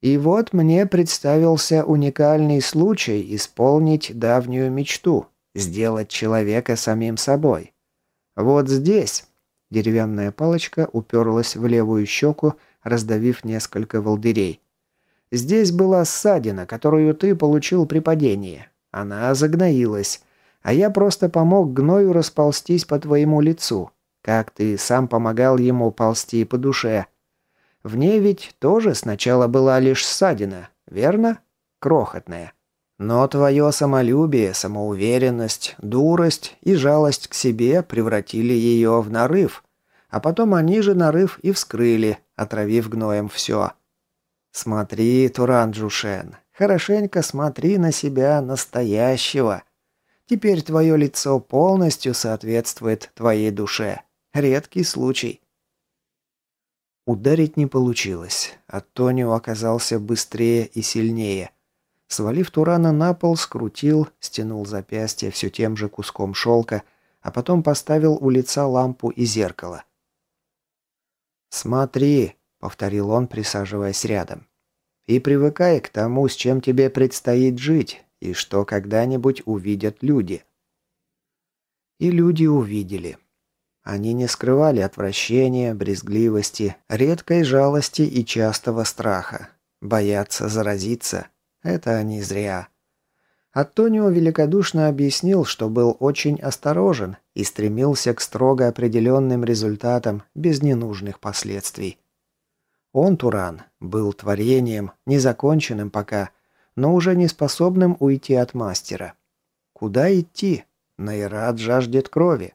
И вот мне представился уникальный случай исполнить давнюю мечту – сделать человека самим собой. Вот здесь деревянная палочка уперлась в левую щеку, раздавив несколько волдырей. Здесь была ссадина, которую ты получил при падении. Она загноилась, а я просто помог гною расползтись по твоему лицу, как ты сам помогал ему ползти по душе. В ней ведь тоже сначала была лишь ссадина, верно? Крохотная. Но твое самолюбие, самоуверенность, дурость и жалость к себе превратили ее в нарыв, а потом они же нарыв и вскрыли, отравив гноем все. Смотри, Туран Джушен, хорошенько смотри на себя настоящего. Теперь твое лицо полностью соответствует твоей душе. Редкий случай. Ударить не получилось. Антонио оказался быстрее и сильнее. Свалив Турана на пол, скрутил, стянул запястье все тем же куском шелка, а потом поставил у лица лампу и зеркало. «Смотри», — повторил он, присаживаясь рядом, — «и привыкай к тому, с чем тебе предстоит жить, и что когда-нибудь увидят люди». И люди увидели. Они не скрывали отвращения, брезгливости, редкой жалости и частого страха. Боятся заразиться. Это они зря. Антонио великодушно объяснил, что был очень осторожен и стремился к строго определенным результатам без ненужных последствий. Он, Туран, был творением, незаконченным пока, но уже не способным уйти от мастера. Куда идти? Найрат жаждет крови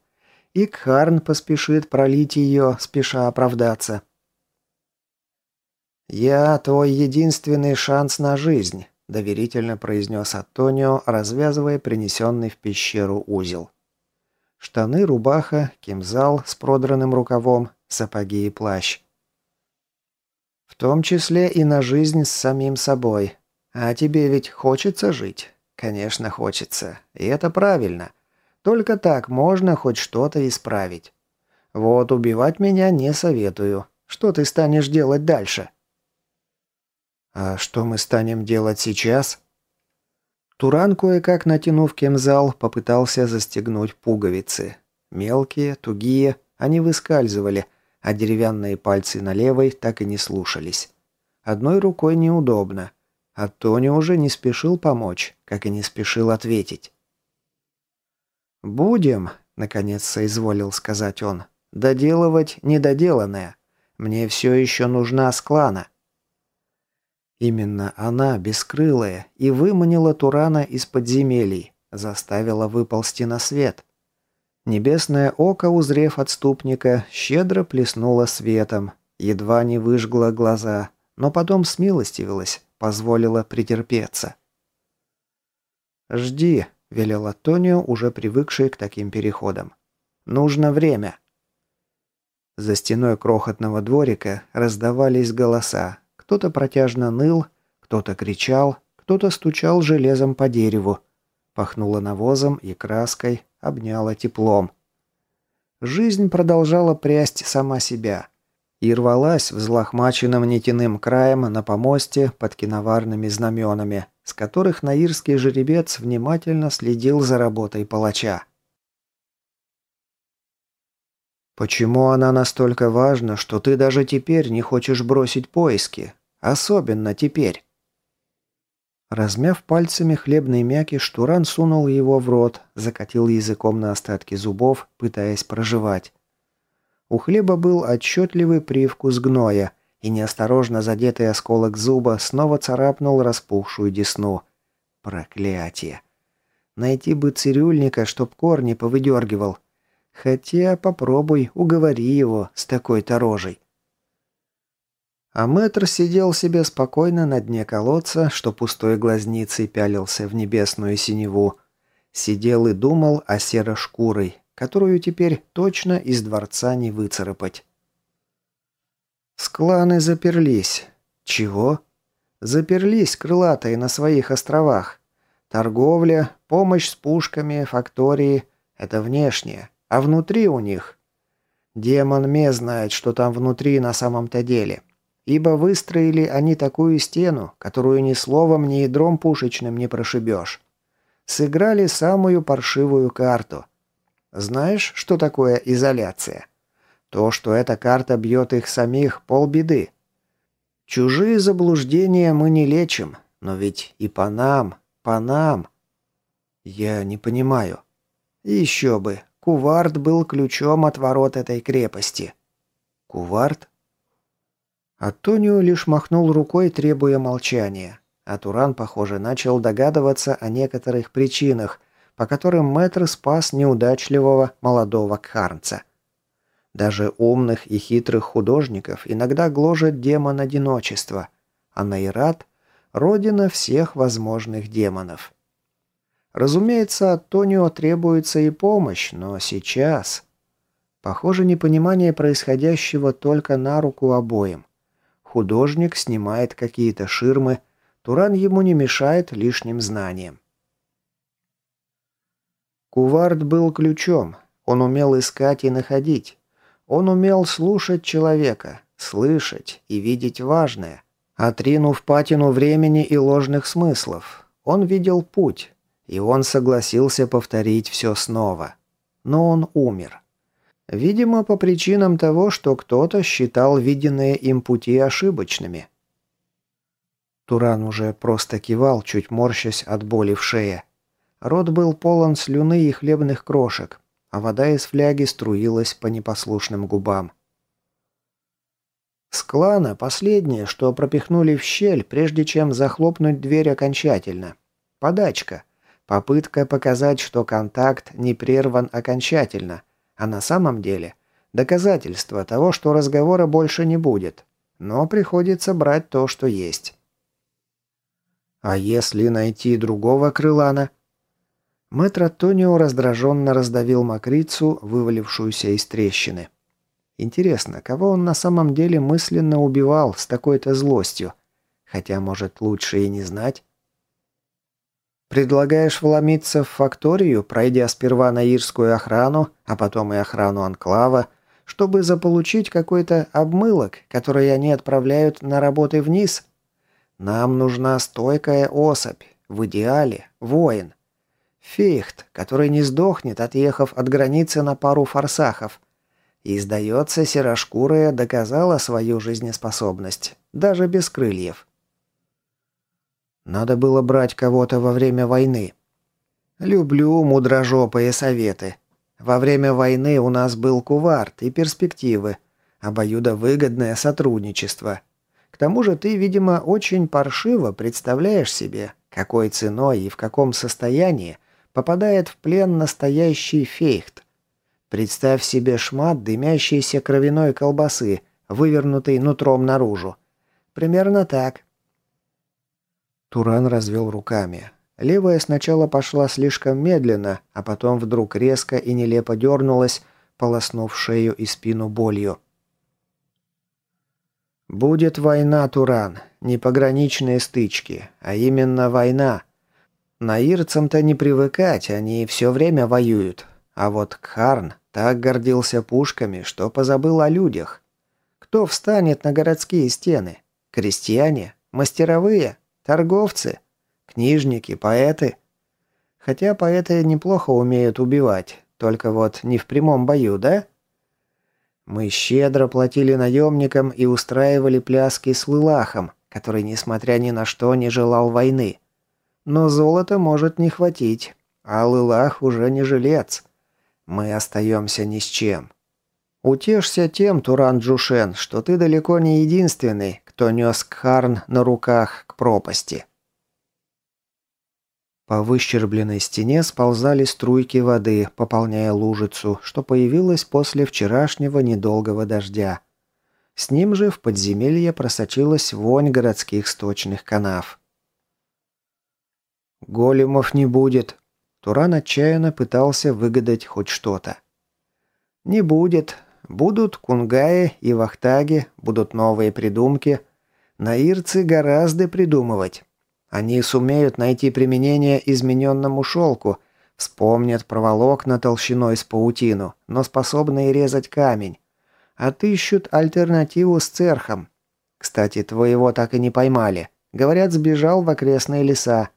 и Кхарн поспешит пролить ее, спеша оправдаться. «Я твой единственный шанс на жизнь», – доверительно произнес Антонио, развязывая принесенный в пещеру узел. Штаны, рубаха, кимзал с продранным рукавом, сапоги и плащ. В том числе и на жизнь с самим собой. А тебе ведь хочется жить? Конечно, хочется. И это правильно. Только так можно хоть что-то исправить. Вот убивать меня не советую. Что ты станешь делать дальше? А что мы станем делать сейчас? Туран, кое-как натянув кемзал, попытался застегнуть пуговицы. Мелкие, тугие, они выскальзывали, а деревянные пальцы на левой так и не слушались. Одной рукой неудобно. А Тони уже не спешил помочь, как и не спешил ответить. «Будем», — наконец соизволил сказать он, — «доделывать недоделанное. Мне все еще нужна склана». Именно она, бескрылая, и выманила Турана из подземелий, заставила выползти на свет. Небесное око, узрев отступника, щедро плеснуло светом, едва не выжгло глаза, но потом смилостивилась, позволила претерпеться. «Жди», – велел Антонио, уже привыкший к таким переходам. «Нужно время». За стеной крохотного дворика раздавались голоса. Кто-то протяжно ныл, кто-то кричал, кто-то стучал железом по дереву. Пахнуло навозом и краской, обняло теплом. Жизнь продолжала прясть сама себя и рвалась взлохмаченным нитяным краем на помосте под киноварными знаменами, с которых наирский жеребец внимательно следил за работой палача. «Почему она настолько важна, что ты даже теперь не хочешь бросить поиски? Особенно теперь?» Размяв пальцами хлебный мякиш, Туран сунул его в рот, закатил языком на остатки зубов, пытаясь проживать. У хлеба был отчетливый привкус гноя – и неосторожно задетый осколок зуба снова царапнул распухшую десну. Проклятие. Найти бы цирюльника, чтоб корни повыдергивал. Хотя попробуй, уговори его с такой-то рожей. А мэтр сидел себе спокойно на дне колодца, что пустой глазницей пялился в небесную синеву. Сидел и думал о серо-шкурой, которую теперь точно из дворца не выцарапать. Скланы заперлись. Чего? Заперлись крылатые на своих островах. Торговля, помощь с пушками, фактории – это внешнее. А внутри у них? Демон Ме знает, что там внутри на самом-то деле. ибо выстроили они такую стену, которую ни словом, ни ядром пушечным не прошибешь. Сыграли самую паршивую карту. Знаешь, что такое изоляция? То, что эта карта бьет их самих, полбеды. Чужие заблуждения мы не лечим, но ведь и по нам, по нам. Я не понимаю. Еще бы, Кувард был ключом от ворот этой крепости. Кувард? Антонио лишь махнул рукой, требуя молчания. А Туран, похоже, начал догадываться о некоторых причинах, по которым мэтр спас неудачливого молодого кхарнца. Даже умных и хитрых художников иногда гложет демон одиночества, а Найрат – родина всех возможных демонов. Разумеется, Тонио требуется и помощь, но сейчас... Похоже, непонимание происходящего только на руку обоим. Художник снимает какие-то ширмы, Туран ему не мешает лишним знанием. Кувард был ключом. Он умел искать и находить. Он умел слушать человека, слышать и видеть важное, отринув патину времени и ложных смыслов. Он видел путь, и он согласился повторить все снова. Но он умер. Видимо, по причинам того, что кто-то считал виденные им пути ошибочными. Туран уже просто кивал, чуть морщась от боли в шее. Рот был полон слюны и хлебных крошек, а вода из фляги струилась по непослушным губам. С клана последнее, что пропихнули в щель, прежде чем захлопнуть дверь окончательно. Подачка – Попытка показать, что контакт не прерван окончательно, а на самом деле доказательство того, что разговора больше не будет. Но приходится брать то, что есть. А если найти другого крылана? Мэтр Антонио раздраженно раздавил мокрицу, вывалившуюся из трещины. Интересно, кого он на самом деле мысленно убивал с такой-то злостью? Хотя, может, лучше и не знать. Предлагаешь вломиться в факторию, пройдя сперва на ирскую охрану, а потом и охрану анклава, чтобы заполучить какой-то обмылок, который они отправляют на работы вниз? Нам нужна стойкая особь, в идеале воин. Фейхт, который не сдохнет, отъехав от границы на пару форсахов. И, сдается, серошкурая доказала свою жизнеспособность, даже без крыльев. Надо было брать кого-то во время войны. Люблю мудрожопые советы. Во время войны у нас был куварт и перспективы. Обоюдовыгодное сотрудничество. К тому же ты, видимо, очень паршиво представляешь себе, какой ценой и в каком состоянии попадает в плен настоящий фейхт. Представь себе шмат дымящейся кровяной колбасы, вывернутый нутром наружу. Примерно так. Туран развел руками. Левая сначала пошла слишком медленно, а потом вдруг резко и нелепо дернулась, полоснув шею и спину болью. «Будет война, Туран. Не пограничные стычки, а именно война. Наирцам-то не привыкать, они все время воюют. А вот Кхарн так гордился пушками, что позабыл о людях. Кто встанет на городские стены? Крестьяне? Мастеровые? Торговцы, книжники, поэты. Хотя поэты неплохо умеют убивать, только вот не в прямом бою, да? Мы щедро платили наемникам и устраивали пляски с Лылахом, который, несмотря ни на что, не желал войны. Но золота может не хватить, а Лылах уже не жилец. Мы остаемся ни с чем. Утешься тем, Туран Джушен, что ты далеко не единственный, кто нес Кхарн на руках к пропасти. По выщербленной стене сползали струйки воды, пополняя лужицу, что появилось после вчерашнего недолгого дождя. С ним же в подземелье просочилась вонь городских сточных канав. «Големов не будет», Туран отчаянно пытался выгадать хоть что-то. «Не будет. Будут кунгаи и вахтаги, будут новые придумки. Наирцы гораздо придумывать. Они сумеют найти применение измененному шелку, вспомнят про волокна толщиной с паутину, но способные резать камень. Отыщут альтернативу с церхом. Кстати, твоего так и не поймали. Говорят, сбежал в окрестные леса.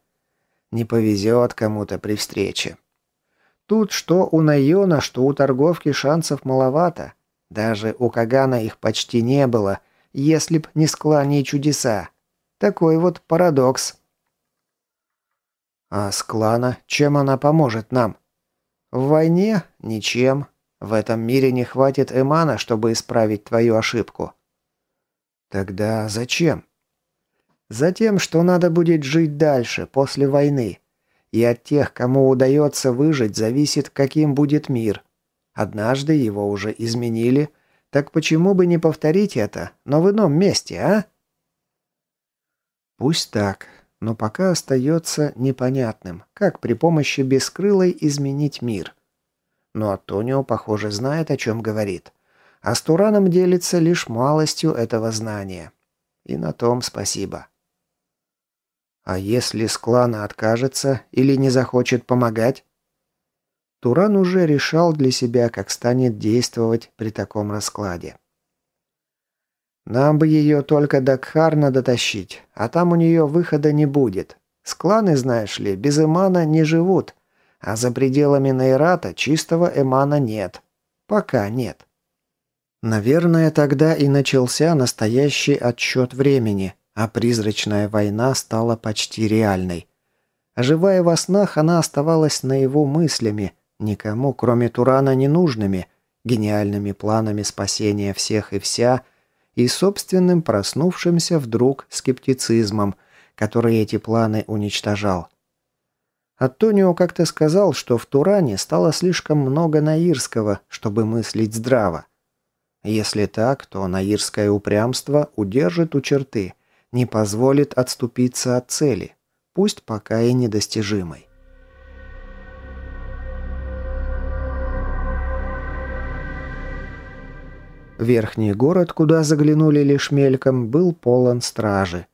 Не повезет кому-то при встрече. Тут что у Найона, что у торговки шансов маловато. Даже у Кагана их почти не было, если б не склани чудеса. Такой вот парадокс. А Склана, чем она поможет нам? В войне? Ничем. В этом мире не хватит эмана, чтобы исправить твою ошибку. Тогда зачем? Затем, что надо будет жить дальше, после войны. И от тех, кому удается выжить, зависит, каким будет мир. Однажды его уже изменили, так почему бы не повторить это, но в ином месте, а? Пусть так, но пока остается непонятным, как при помощи бескрылой изменить мир. Но Антонио, похоже, знает, о чем говорит. А с Тураном делится лишь малостью этого знания. И на том спасибо. А если Склана откажется или не захочет помогать? Туран уже решал для себя, как станет действовать при таком раскладе. Нам бы ее только до Кхарна дотащить, а там у нее выхода не будет. Скланы, знаешь ли, без эмана не живут, а за пределами Нейрата чистого эмана нет. Пока нет. Наверное, тогда и начался настоящий отсчет времени, а призрачная война стала почти реальной. Оживая во снах, она оставалась на его мыслями, никому, кроме Турана, ненужными, гениальными планами спасения всех и вся и собственным проснувшимся вдруг скептицизмом, который эти планы уничтожал. Антонио как-то сказал, что в Туране стало слишком много наирского, чтобы мыслить здраво. Если так, то наирское упрямство удержит у черты, не позволит отступиться от цели, пусть пока и недостижимой. Верхний город, куда заглянули лишь мельком, был полон стражи.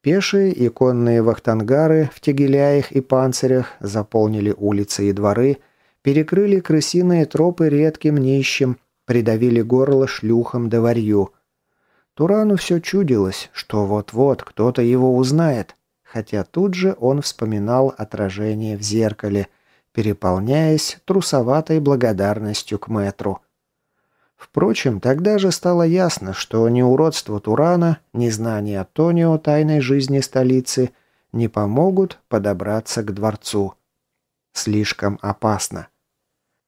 Пешие и конные вахтангары в тегеляях и панцирях заполнили улицы и дворы, перекрыли крысиные тропы редким нищим, придавили горло шлюхам да варью – Турану все чудилось, что вот-вот кто-то его узнает, хотя тут же он вспоминал отражение в зеркале, переполняясь трусоватой благодарностью к мэтру. Впрочем, тогда же стало ясно, что ни уродство Турана, ни знание Антонио тайной жизни столицы не помогут подобраться к дворцу. Слишком опасно.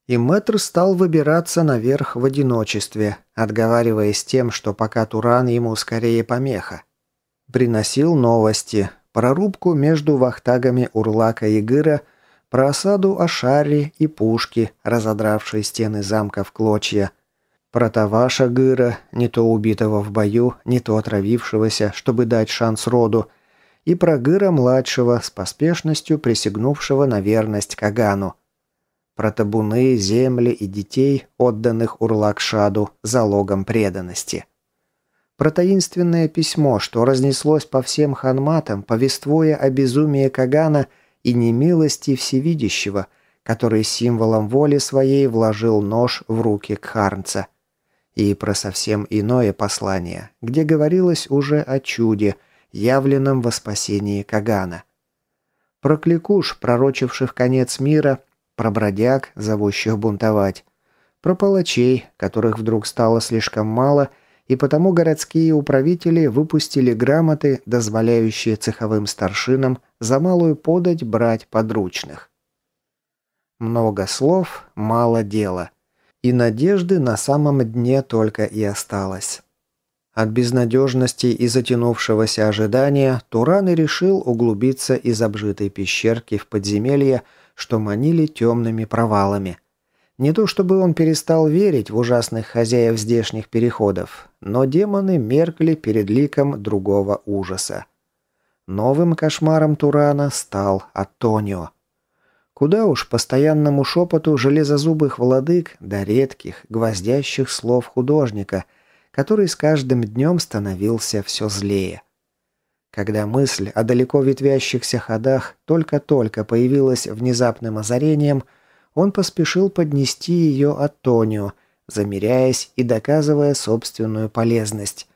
И мэтр стал выбираться наверх в одиночестве, отговариваясь тем, что пока Туран ему скорее помеха. Приносил новости, прорубку между вахтагами Урлака и Гыра, про осаду Ашари и пушки, разодравшие стены замка в клочья, про Таваша Гыра, не то убитого в бою, не то отравившегося, чтобы дать шанс роду, и про Гыра-младшего с поспешностью присягнувшего на верность Кагану – про табуны, земли и детей, отданных Урлакшаду залогом преданности. Про таинственное письмо, что разнеслось по всем ханматам, повествуя о безумии Кагана и немилости Всевидящего, который символом воли своей вложил нож в руки Кхарнца. И про совсем иное послание, где говорилось уже о чуде, явленном во спасении Кагана. Про кликуш, пророчивших конец мира про бродяг, зовущих бунтовать, про палачей, которых вдруг стало слишком мало, и потому городские управители выпустили грамоты, дозволяющие цеховым старшинам за малую подать брать подручных. Много слов, мало дела. И надежды на самом дне только и осталось. От безнадежности и затянувшегося ожидания Туран и решил углубиться из обжитой пещерки в подземелье, что манили темными провалами. Не то чтобы он перестал верить в ужасных хозяев здешних переходов, но демоны меркли перед ликом другого ужаса. Новым кошмаром Турана стал Атонио. Куда уж постоянному шепоту железозубых владык до редких, гвоздящих слов художника, который с каждым днем становился все злее. Когда мысль о далеко ветвящихся ходах только-только появилась внезапным озарением, он поспешил поднести ее Антонио, замеряясь и доказывая собственную полезность.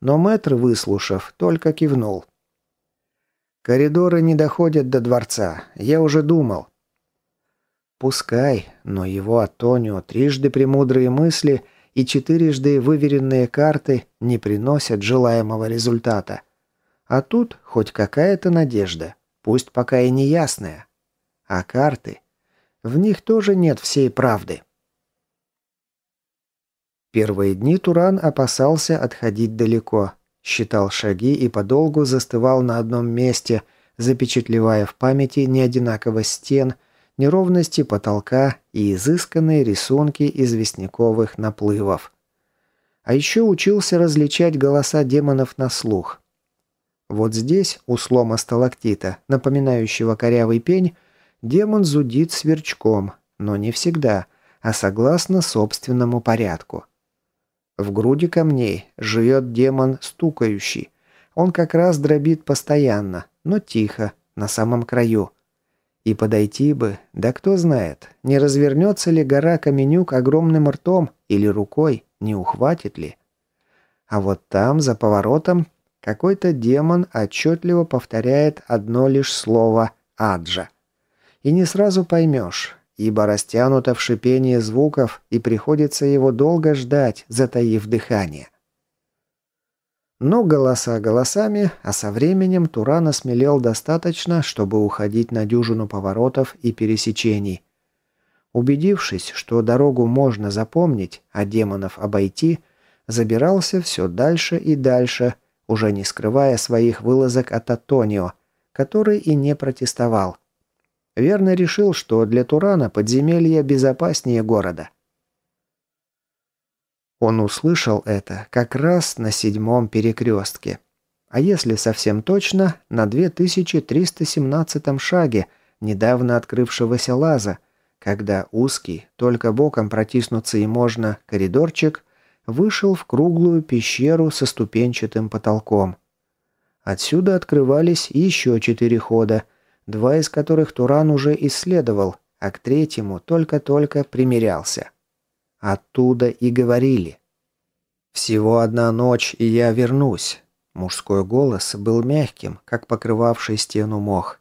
Но мэтр, выслушав, только кивнул. «Коридоры не доходят до дворца. Я уже думал». Пускай, но его Антонио трижды премудрые мысли и четырежды выверенные карты не приносят желаемого результата. А тут хоть какая-то надежда, пусть пока и не ясная. А карты? В них тоже нет всей правды. Первые дни Туран опасался отходить далеко, считал шаги и подолгу застывал на одном месте, запечатлевая в памяти неодинаковость стен, неровности потолка и изысканные рисунки известняковых наплывов. А еще учился различать голоса демонов на слух. Вот здесь, у слома сталактита, напоминающего корявый пень, демон зудит сверчком, но не всегда, а согласно собственному порядку. В груди камней живет демон стукающий. Он как раз дробит постоянно, но тихо, на самом краю. И подойти бы, да кто знает, не развернется ли гора Каменюк огромным ртом или рукой, не ухватит ли. А вот там, за поворотом, какой-то демон отчетливо повторяет одно лишь слово «аджа». И не сразу поймешь, ибо растянуто в шипении звуков, и приходится его долго ждать, затаив дыхание. Но голоса голосами, а со временем Туран осмелел достаточно, чтобы уходить на дюжину поворотов и пересечений. Убедившись, что дорогу можно запомнить, а демонов обойти, забирался все дальше и дальше, уже не скрывая своих вылазок от Атонио, который и не протестовал. Верно решил, что для Турана подземелье безопаснее города. Он услышал это как раз на седьмом перекрестке. А если совсем точно, на 2317 шаге недавно открывшегося лаза, когда узкий, только боком протиснуться и можно, коридорчик вышел в круглую пещеру со ступенчатым потолком. Отсюда открывались еще четыре хода – два из которых Туран уже исследовал, а к третьему только-только примерялся. Оттуда и говорили. «Всего одна ночь, и я вернусь». Мужской голос был мягким, как покрывавший стену мох.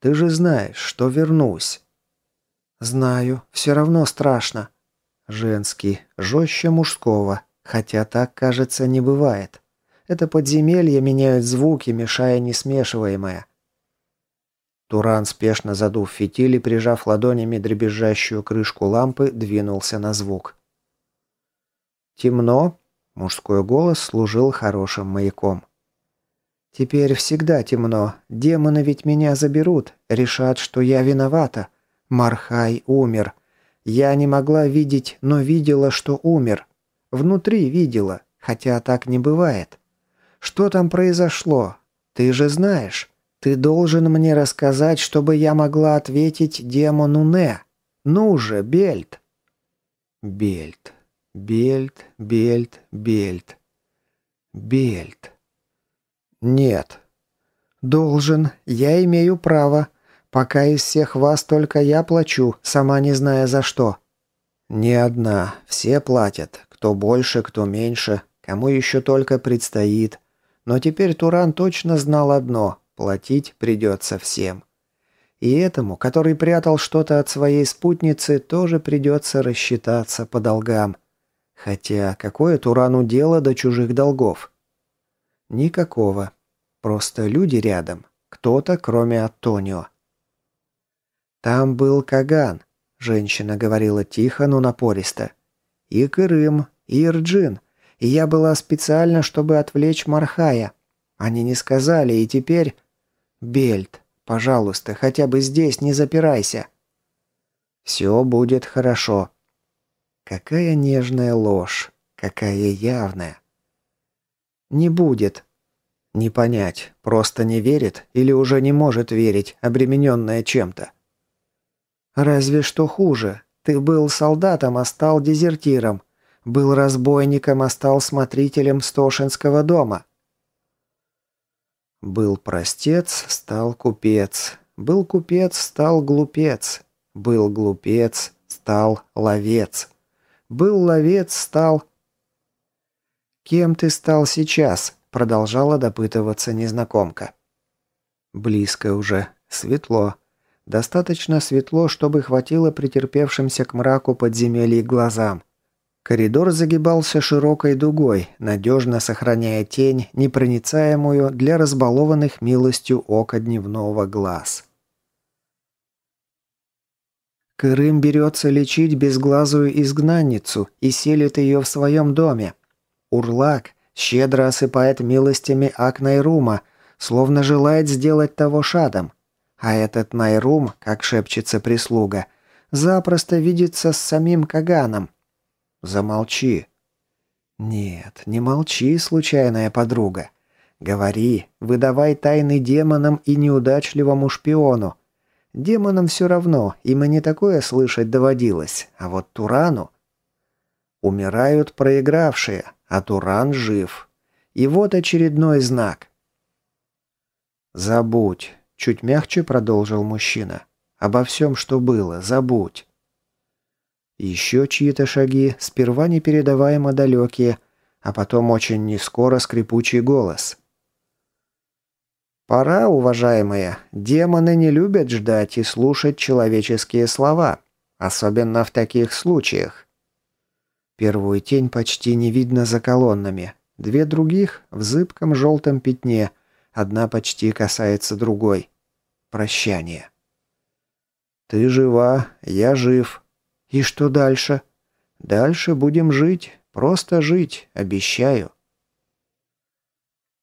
«Ты же знаешь, что вернусь». «Знаю, все равно страшно». Женский, жестче мужского, хотя так, кажется, не бывает. Это подземелье меняют звуки, мешая несмешиваемое. Туран, спешно задув фитиль и прижав ладонями дребезжащую крышку лампы, двинулся на звук. «Темно?» – мужской голос служил хорошим маяком. «Теперь всегда темно. Демоны ведь меня заберут, решат, что я виновата. Мархай умер. Я не могла видеть, но видела, что умер. Внутри видела, хотя так не бывает. Что там произошло? Ты же знаешь». Ты должен мне рассказать, чтобы я могла ответить демону Не. Ну же, Бельт!» Бельт, Бельт, Бельт, Бельт. Бельт. Нет. Должен. Я имею право. Пока из всех вас только я плачу, сама не зная за что. Не одна. Все платят. Кто больше, кто меньше. Кому еще только предстоит. Но теперь Туран точно знал одно. Платить придется всем. И этому, который прятал что-то от своей спутницы, тоже придется рассчитаться по долгам. Хотя какое Турану дело до чужих долгов? Никакого. Просто люди рядом. Кто-то, кроме Антонио. «Там был Каган», — женщина говорила тихо, но напористо. «И Кырым, и Ирджин. И я была специально, чтобы отвлечь Мархая. Они не сказали, и теперь...» «Бельт, пожалуйста, хотя бы здесь не запирайся». «Все будет хорошо». Какая нежная ложь, какая явная. «Не будет». Не понять, просто не верит или уже не может верить, обремененная чем-то. «Разве что хуже. Ты был солдатом, а стал дезертиром. Был разбойником, а стал смотрителем Стошинского дома. Был простец, стал купец. Был купец, стал глупец. Был глупец, стал ловец. Был ловец, стал... «Кем ты стал сейчас?» – продолжала допытываться незнакомка. «Близко уже. Светло. Достаточно светло, чтобы хватило претерпевшимся к мраку подземелий глазам. Коридор загибался широкой дугой, надежно сохраняя тень, непроницаемую для разбалованных милостью ока дневного глаз. Кырым берется лечить безглазую изгнанницу и селит ее в своем доме. Урлак щедро осыпает милостями Ак Найрума, словно желает сделать того шадом. А этот Найрум, как шепчется прислуга, запросто видится с самим Каганом, Замолчи. Нет, не молчи, случайная подруга. Говори, выдавай тайны демонам и неудачливому шпиону. Демонам все равно, им и не такое слышать доводилось, а вот Турану... Умирают проигравшие, а Туран жив. И вот очередной знак. «Забудь», — чуть мягче продолжил мужчина. «Обо всем, что было, забудь. Еще чьи-то шаги, сперва непередаваемо далекие, а потом очень нескоро скрипучий голос. «Пора, уважаемые. Демоны не любят ждать и слушать человеческие слова, особенно в таких случаях». Первую тень почти не видно за колоннами. Две других в зыбком желтом пятне. Одна почти касается другой. Прощание. «Ты жива, я жив», и что дальше? Дальше будем жить, просто жить, обещаю.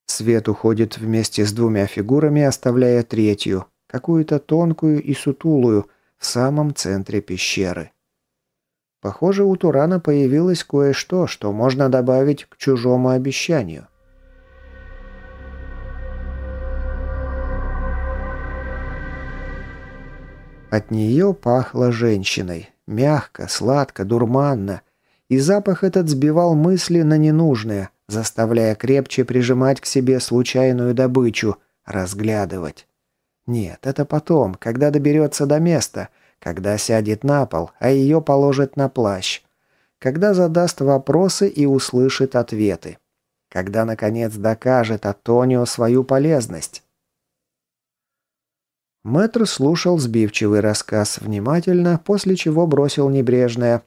Свет уходит вместе с двумя фигурами, оставляя третью, какую-то тонкую и сутулую, в самом центре пещеры. Похоже, у Турана появилось кое-что, что можно добавить к чужому обещанию. От нее пахло женщиной, Мягко, сладко, дурманно. И запах этот сбивал мысли на ненужное, заставляя крепче прижимать к себе случайную добычу, разглядывать. Нет, это потом, когда доберется до места, когда сядет на пол, а ее положит на плащ. Когда задаст вопросы и услышит ответы. Когда, наконец, докажет Атонио свою полезность. Мэтр слушал сбивчивый рассказ внимательно, после чего бросил небрежное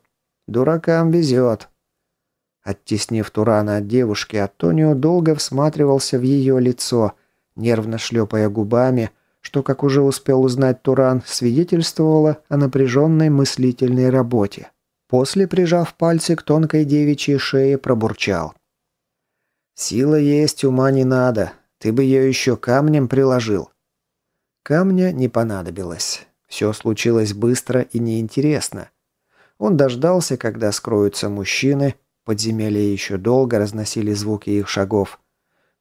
«Дуракам везет». Оттеснив Турана от девушки, Антонио долго всматривался в ее лицо, нервно шлепая губами, что, как уже успел узнать Туран, свидетельствовало о напряженной мыслительной работе. После, прижав пальцы к тонкой девичьей шее, пробурчал. «Сила есть, ума не надо. Ты бы ее еще камнем приложил. Камня не понадобилось. Все случилось быстро и неинтересно. Он дождался, когда скроются мужчины, подземелья еще долго разносили звуки их шагов.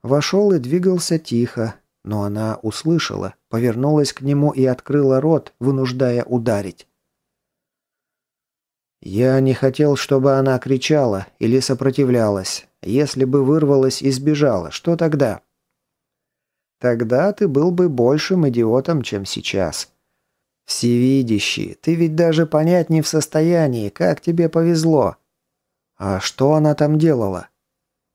Вошел и двигался тихо, но она услышала, повернулась к нему и открыла рот, вынуждая ударить. Я не хотел, чтобы она кричала или сопротивлялась. Если бы вырвалась и сбежала, что тогда? Тогда ты был бы большим идиотом, чем сейчас. Всевидящий, ты ведь даже понять не в состоянии, как тебе повезло. А что она там делала?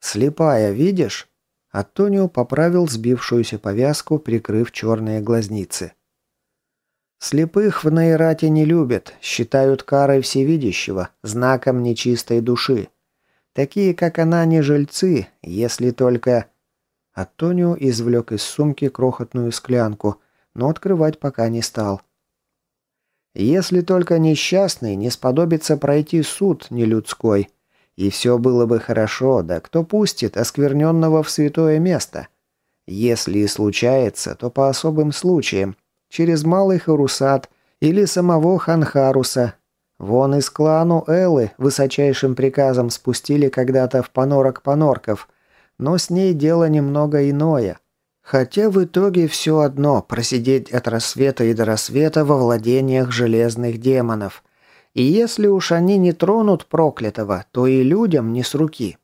Слепая, видишь? Антонио поправил сбившуюся повязку, прикрыв черные глазницы. Слепых в Нейрате не любят, считают карой всевидящего, знаком нечистой души. Такие, как она, не жильцы, если только... Антонио извлек из сумки крохотную склянку, но открывать пока не стал. Если только несчастный не сподобится пройти суд нелюдской, и все было бы хорошо, да кто пустит оскверненного в святое место? Если и случается, то по особым случаям, через Малый Харусат или самого Ханхаруса. Вон из клану Эллы высочайшим приказом спустили когда-то в понорок понорков – но с ней дело немного иное. Хотя в итоге все одно просидеть от рассвета и до рассвета во владениях железных демонов. И если уж они не тронут проклятого, то и людям не с руки.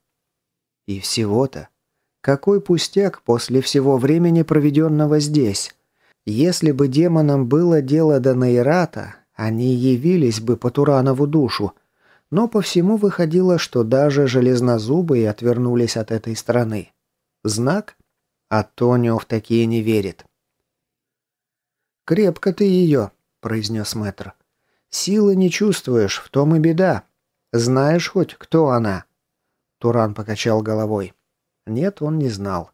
И всего-то. Какой пустяк после всего времени, проведенного здесь. Если бы демонам было дело до Нейрата, они явились бы по Туранову душу. Но по всему выходило, что даже железнозубые отвернулись от этой страны. Знак? А Тонио в такие не верит. «Крепко ты ее», — произнес мэтр. «Силы не чувствуешь, в том и беда. Знаешь хоть, кто она?» Туран покачал головой. Нет, он не знал.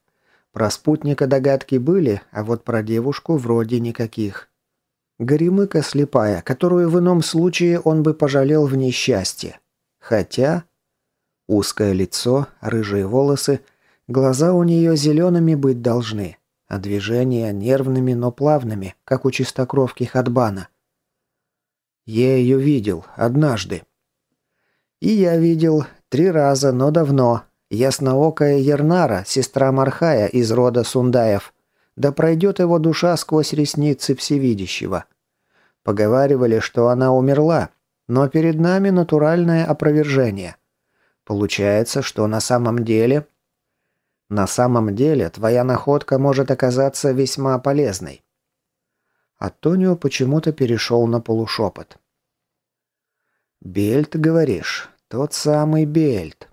Про спутника догадки были, а вот про девушку вроде никаких. Горемыка слепая, которую в ином случае он бы пожалел в несчастье. Хотя... Узкое лицо, рыжие волосы, глаза у нее зелеными быть должны а движения нервными, но плавными, как у чистокровки Хадбана. Я ее видел однажды. И я видел три раза, но давно. Ясноокая Ернара, сестра Мархая из рода Сундаев. Да пройдет его душа сквозь ресницы Всевидящего. Поговаривали, что она умерла, но перед нами натуральное опровержение. Получается, что на самом деле на самом деле, твоя находка может оказаться весьма полезной. Антонио почему-то перешел на полушепот. «Бельт, говоришь? Тот самый Бельт».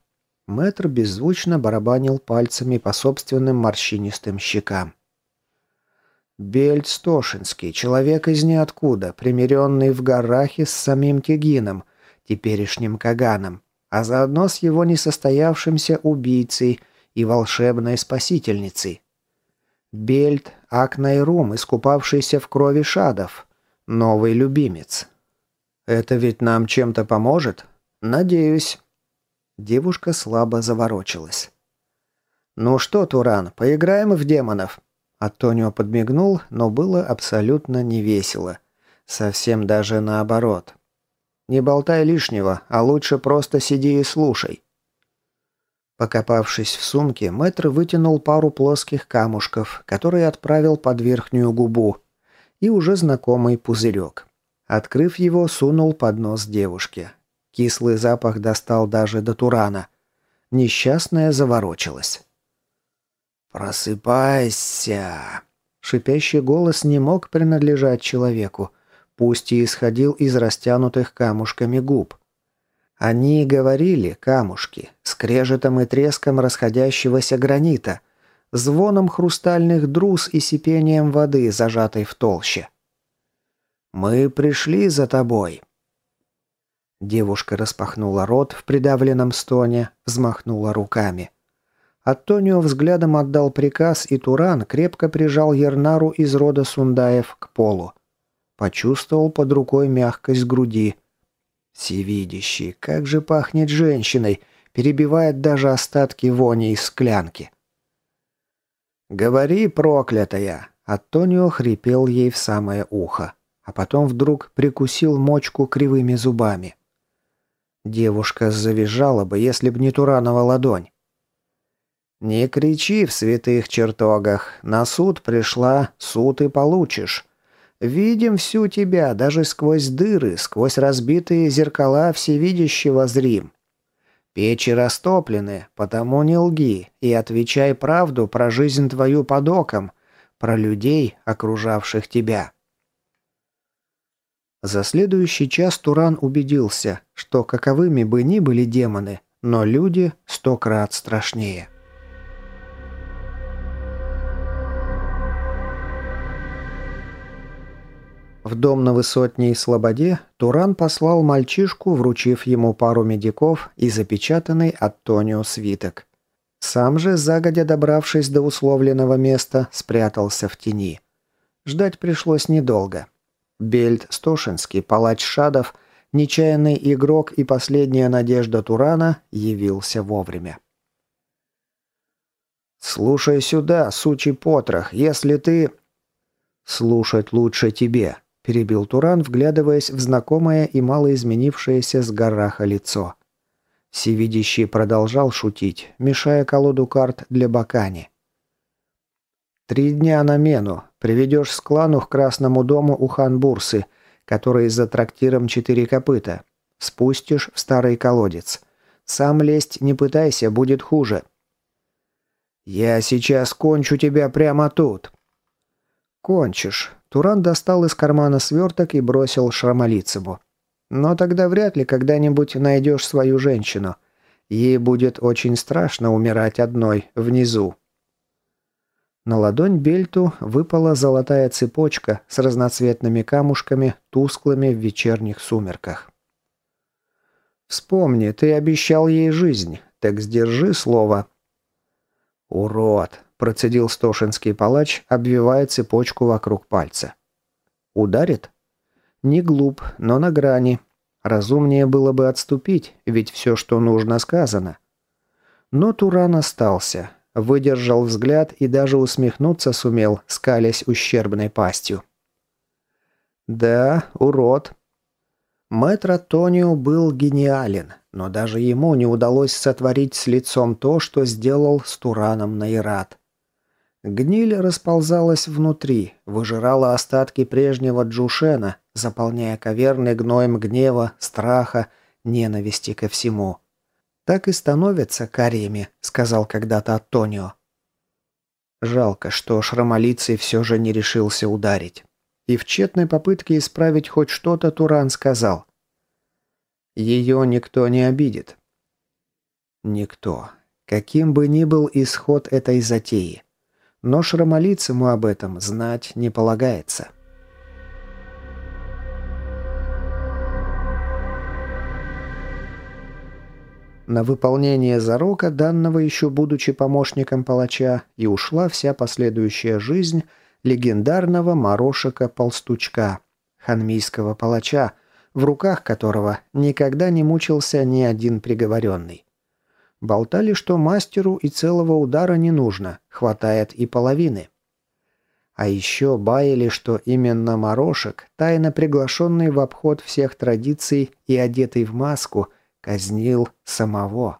Мэтр беззвучно барабанил пальцами по собственным морщинистым щекам. Бельт Стошинский, человек из ниоткуда, примиренный в Гарахе с самим Тегином, теперешним Каганом, а заодно с его несостоявшимся убийцей – и волшебной спасительницей. Бельт Акнайрум, искупавшийся в крови шадов. Новый любимец. Это ведь нам чем-то поможет? Надеюсь. Девушка слабо заворочилась. «Ну что, Туран, поиграем в демонов?» Антонио подмигнул, но было абсолютно невесело. Совсем даже наоборот. «Не болтай лишнего, а лучше просто сиди и слушай. Покопавшись в сумке, мэтр вытянул пару плоских камушков, которые отправил под верхнюю губу, и уже знакомый пузырек. Открыв его, сунул под нос девушке. Кислый запах достал даже до Турана. Несчастная заворочилась. «Просыпайся!» Шипящий голос не мог принадлежать человеку, пусть и исходил из растянутых камушками губ. Они говорили, камушки, скрежетом и треском расходящегося гранита, звоном хрустальных друз и сипением воды, зажатой в толще. «Мы пришли за тобой». Девушка распахнула рот в придавленном стоне, взмахнула руками. Антонио взглядом отдал приказ, и Туран крепко прижал Ернару из рода Сундаев к полу. Почувствовал под рукой мягкость груди – Всевидящий, как же пахнет женщиной, перебивает даже остатки вони из склянки. «Говори, проклятая!» Антонио хрипел ей в самое ухо, а потом вдруг прикусил мочку кривыми зубами. Девушка завизжала бы, если б не Туранова ладонь. «Не кричи в святых чертогах. На суд пришла, суд и получишь. Видим всю тебя, даже сквозь дыры, сквозь разбитые зеркала всевидящего зрим. Печи растоплены, потому не лги, и отвечай правду про жизнь твою под оком, про людей, окружавших тебя». За следующий час Туран убедился, что каковыми бы ни были демоны, но люди сто крат страшнее. В дом на Высотней Слободе Туран послал мальчишку, вручив ему пару медиков и запечатанный от Тонио свиток. Сам же, загодя добравшись до условленного места, спрятался в тени. Ждать пришлось недолго. Бельт Стошинский, палач Шадов, нечаянный игрок и последняя надежда Турана явился вовремя. «Слушай сюда, сучий потрох, если ты...» «Слушать лучше тебе», перебил Туран, вглядываясь в знакомое и малоизменившееся с гораха лицо. Всевидящий продолжал шутить, мешая колоду карт для Бакани. «Три дня на мену. Приведешь с клану к Красному дому у хан-бурсы, который за трактиром четыре копыта. Спустишь в старый колодец. Сам лезть не пытайся, будет хуже». «Я сейчас кончу тебя прямо тут». «Кончишь. Туран достал из кармана сверток и бросил Шрамолицеву. Но тогда вряд ли когда-нибудь найдешь свою женщину. Ей будет очень страшно умирать одной внизу. На ладонь Бельту выпала золотая цепочка с разноцветными камушками, тусклыми в вечерних сумерках. «Вспомни, ты обещал ей жизнь, так сдержи слово». «Урод!» – процедил стошинский палач, обвивая цепочку вокруг пальца. «Ударит?» «Не глуп, но на грани. Разумнее было бы отступить, ведь все, что нужно, сказано». Но Туран остался, выдержал взгляд и даже усмехнуться сумел, скалясь ущербной пастью. «Да, урод». Мэтр Антонио был гениален, но даже ему не удалось сотворить с лицом то, что сделал с Тураном Наират. Гниль расползалась внутри, выжирала остатки прежнего Джушена, заполняя каверны гноем гнева, страха, ненависти ко всему. «Так и становятся кариями», — сказал когда-то Антонио. Жалко, что Шрамолицей все же не решился ударить. И в тщетной попытке исправить хоть что-то Туран сказал. «Ее никто не обидит». Никто. Каким бы ни был исход этой затеи. Но Шрамолицему об этом знать не полагается. На выполнение зарока, данного еще будучи помощником палача, и ушла вся последующая жизнь легендарного Морошика-Полстучка, ханмийского палача, в руках которого никогда не мучился ни один приговоренный. Болтали, что мастеру и целого удара не нужно, хватает и половины. А еще баяли, что именно Морошек, тайно приглашенный в обход всех традиций и одетый в маску – казнил самого.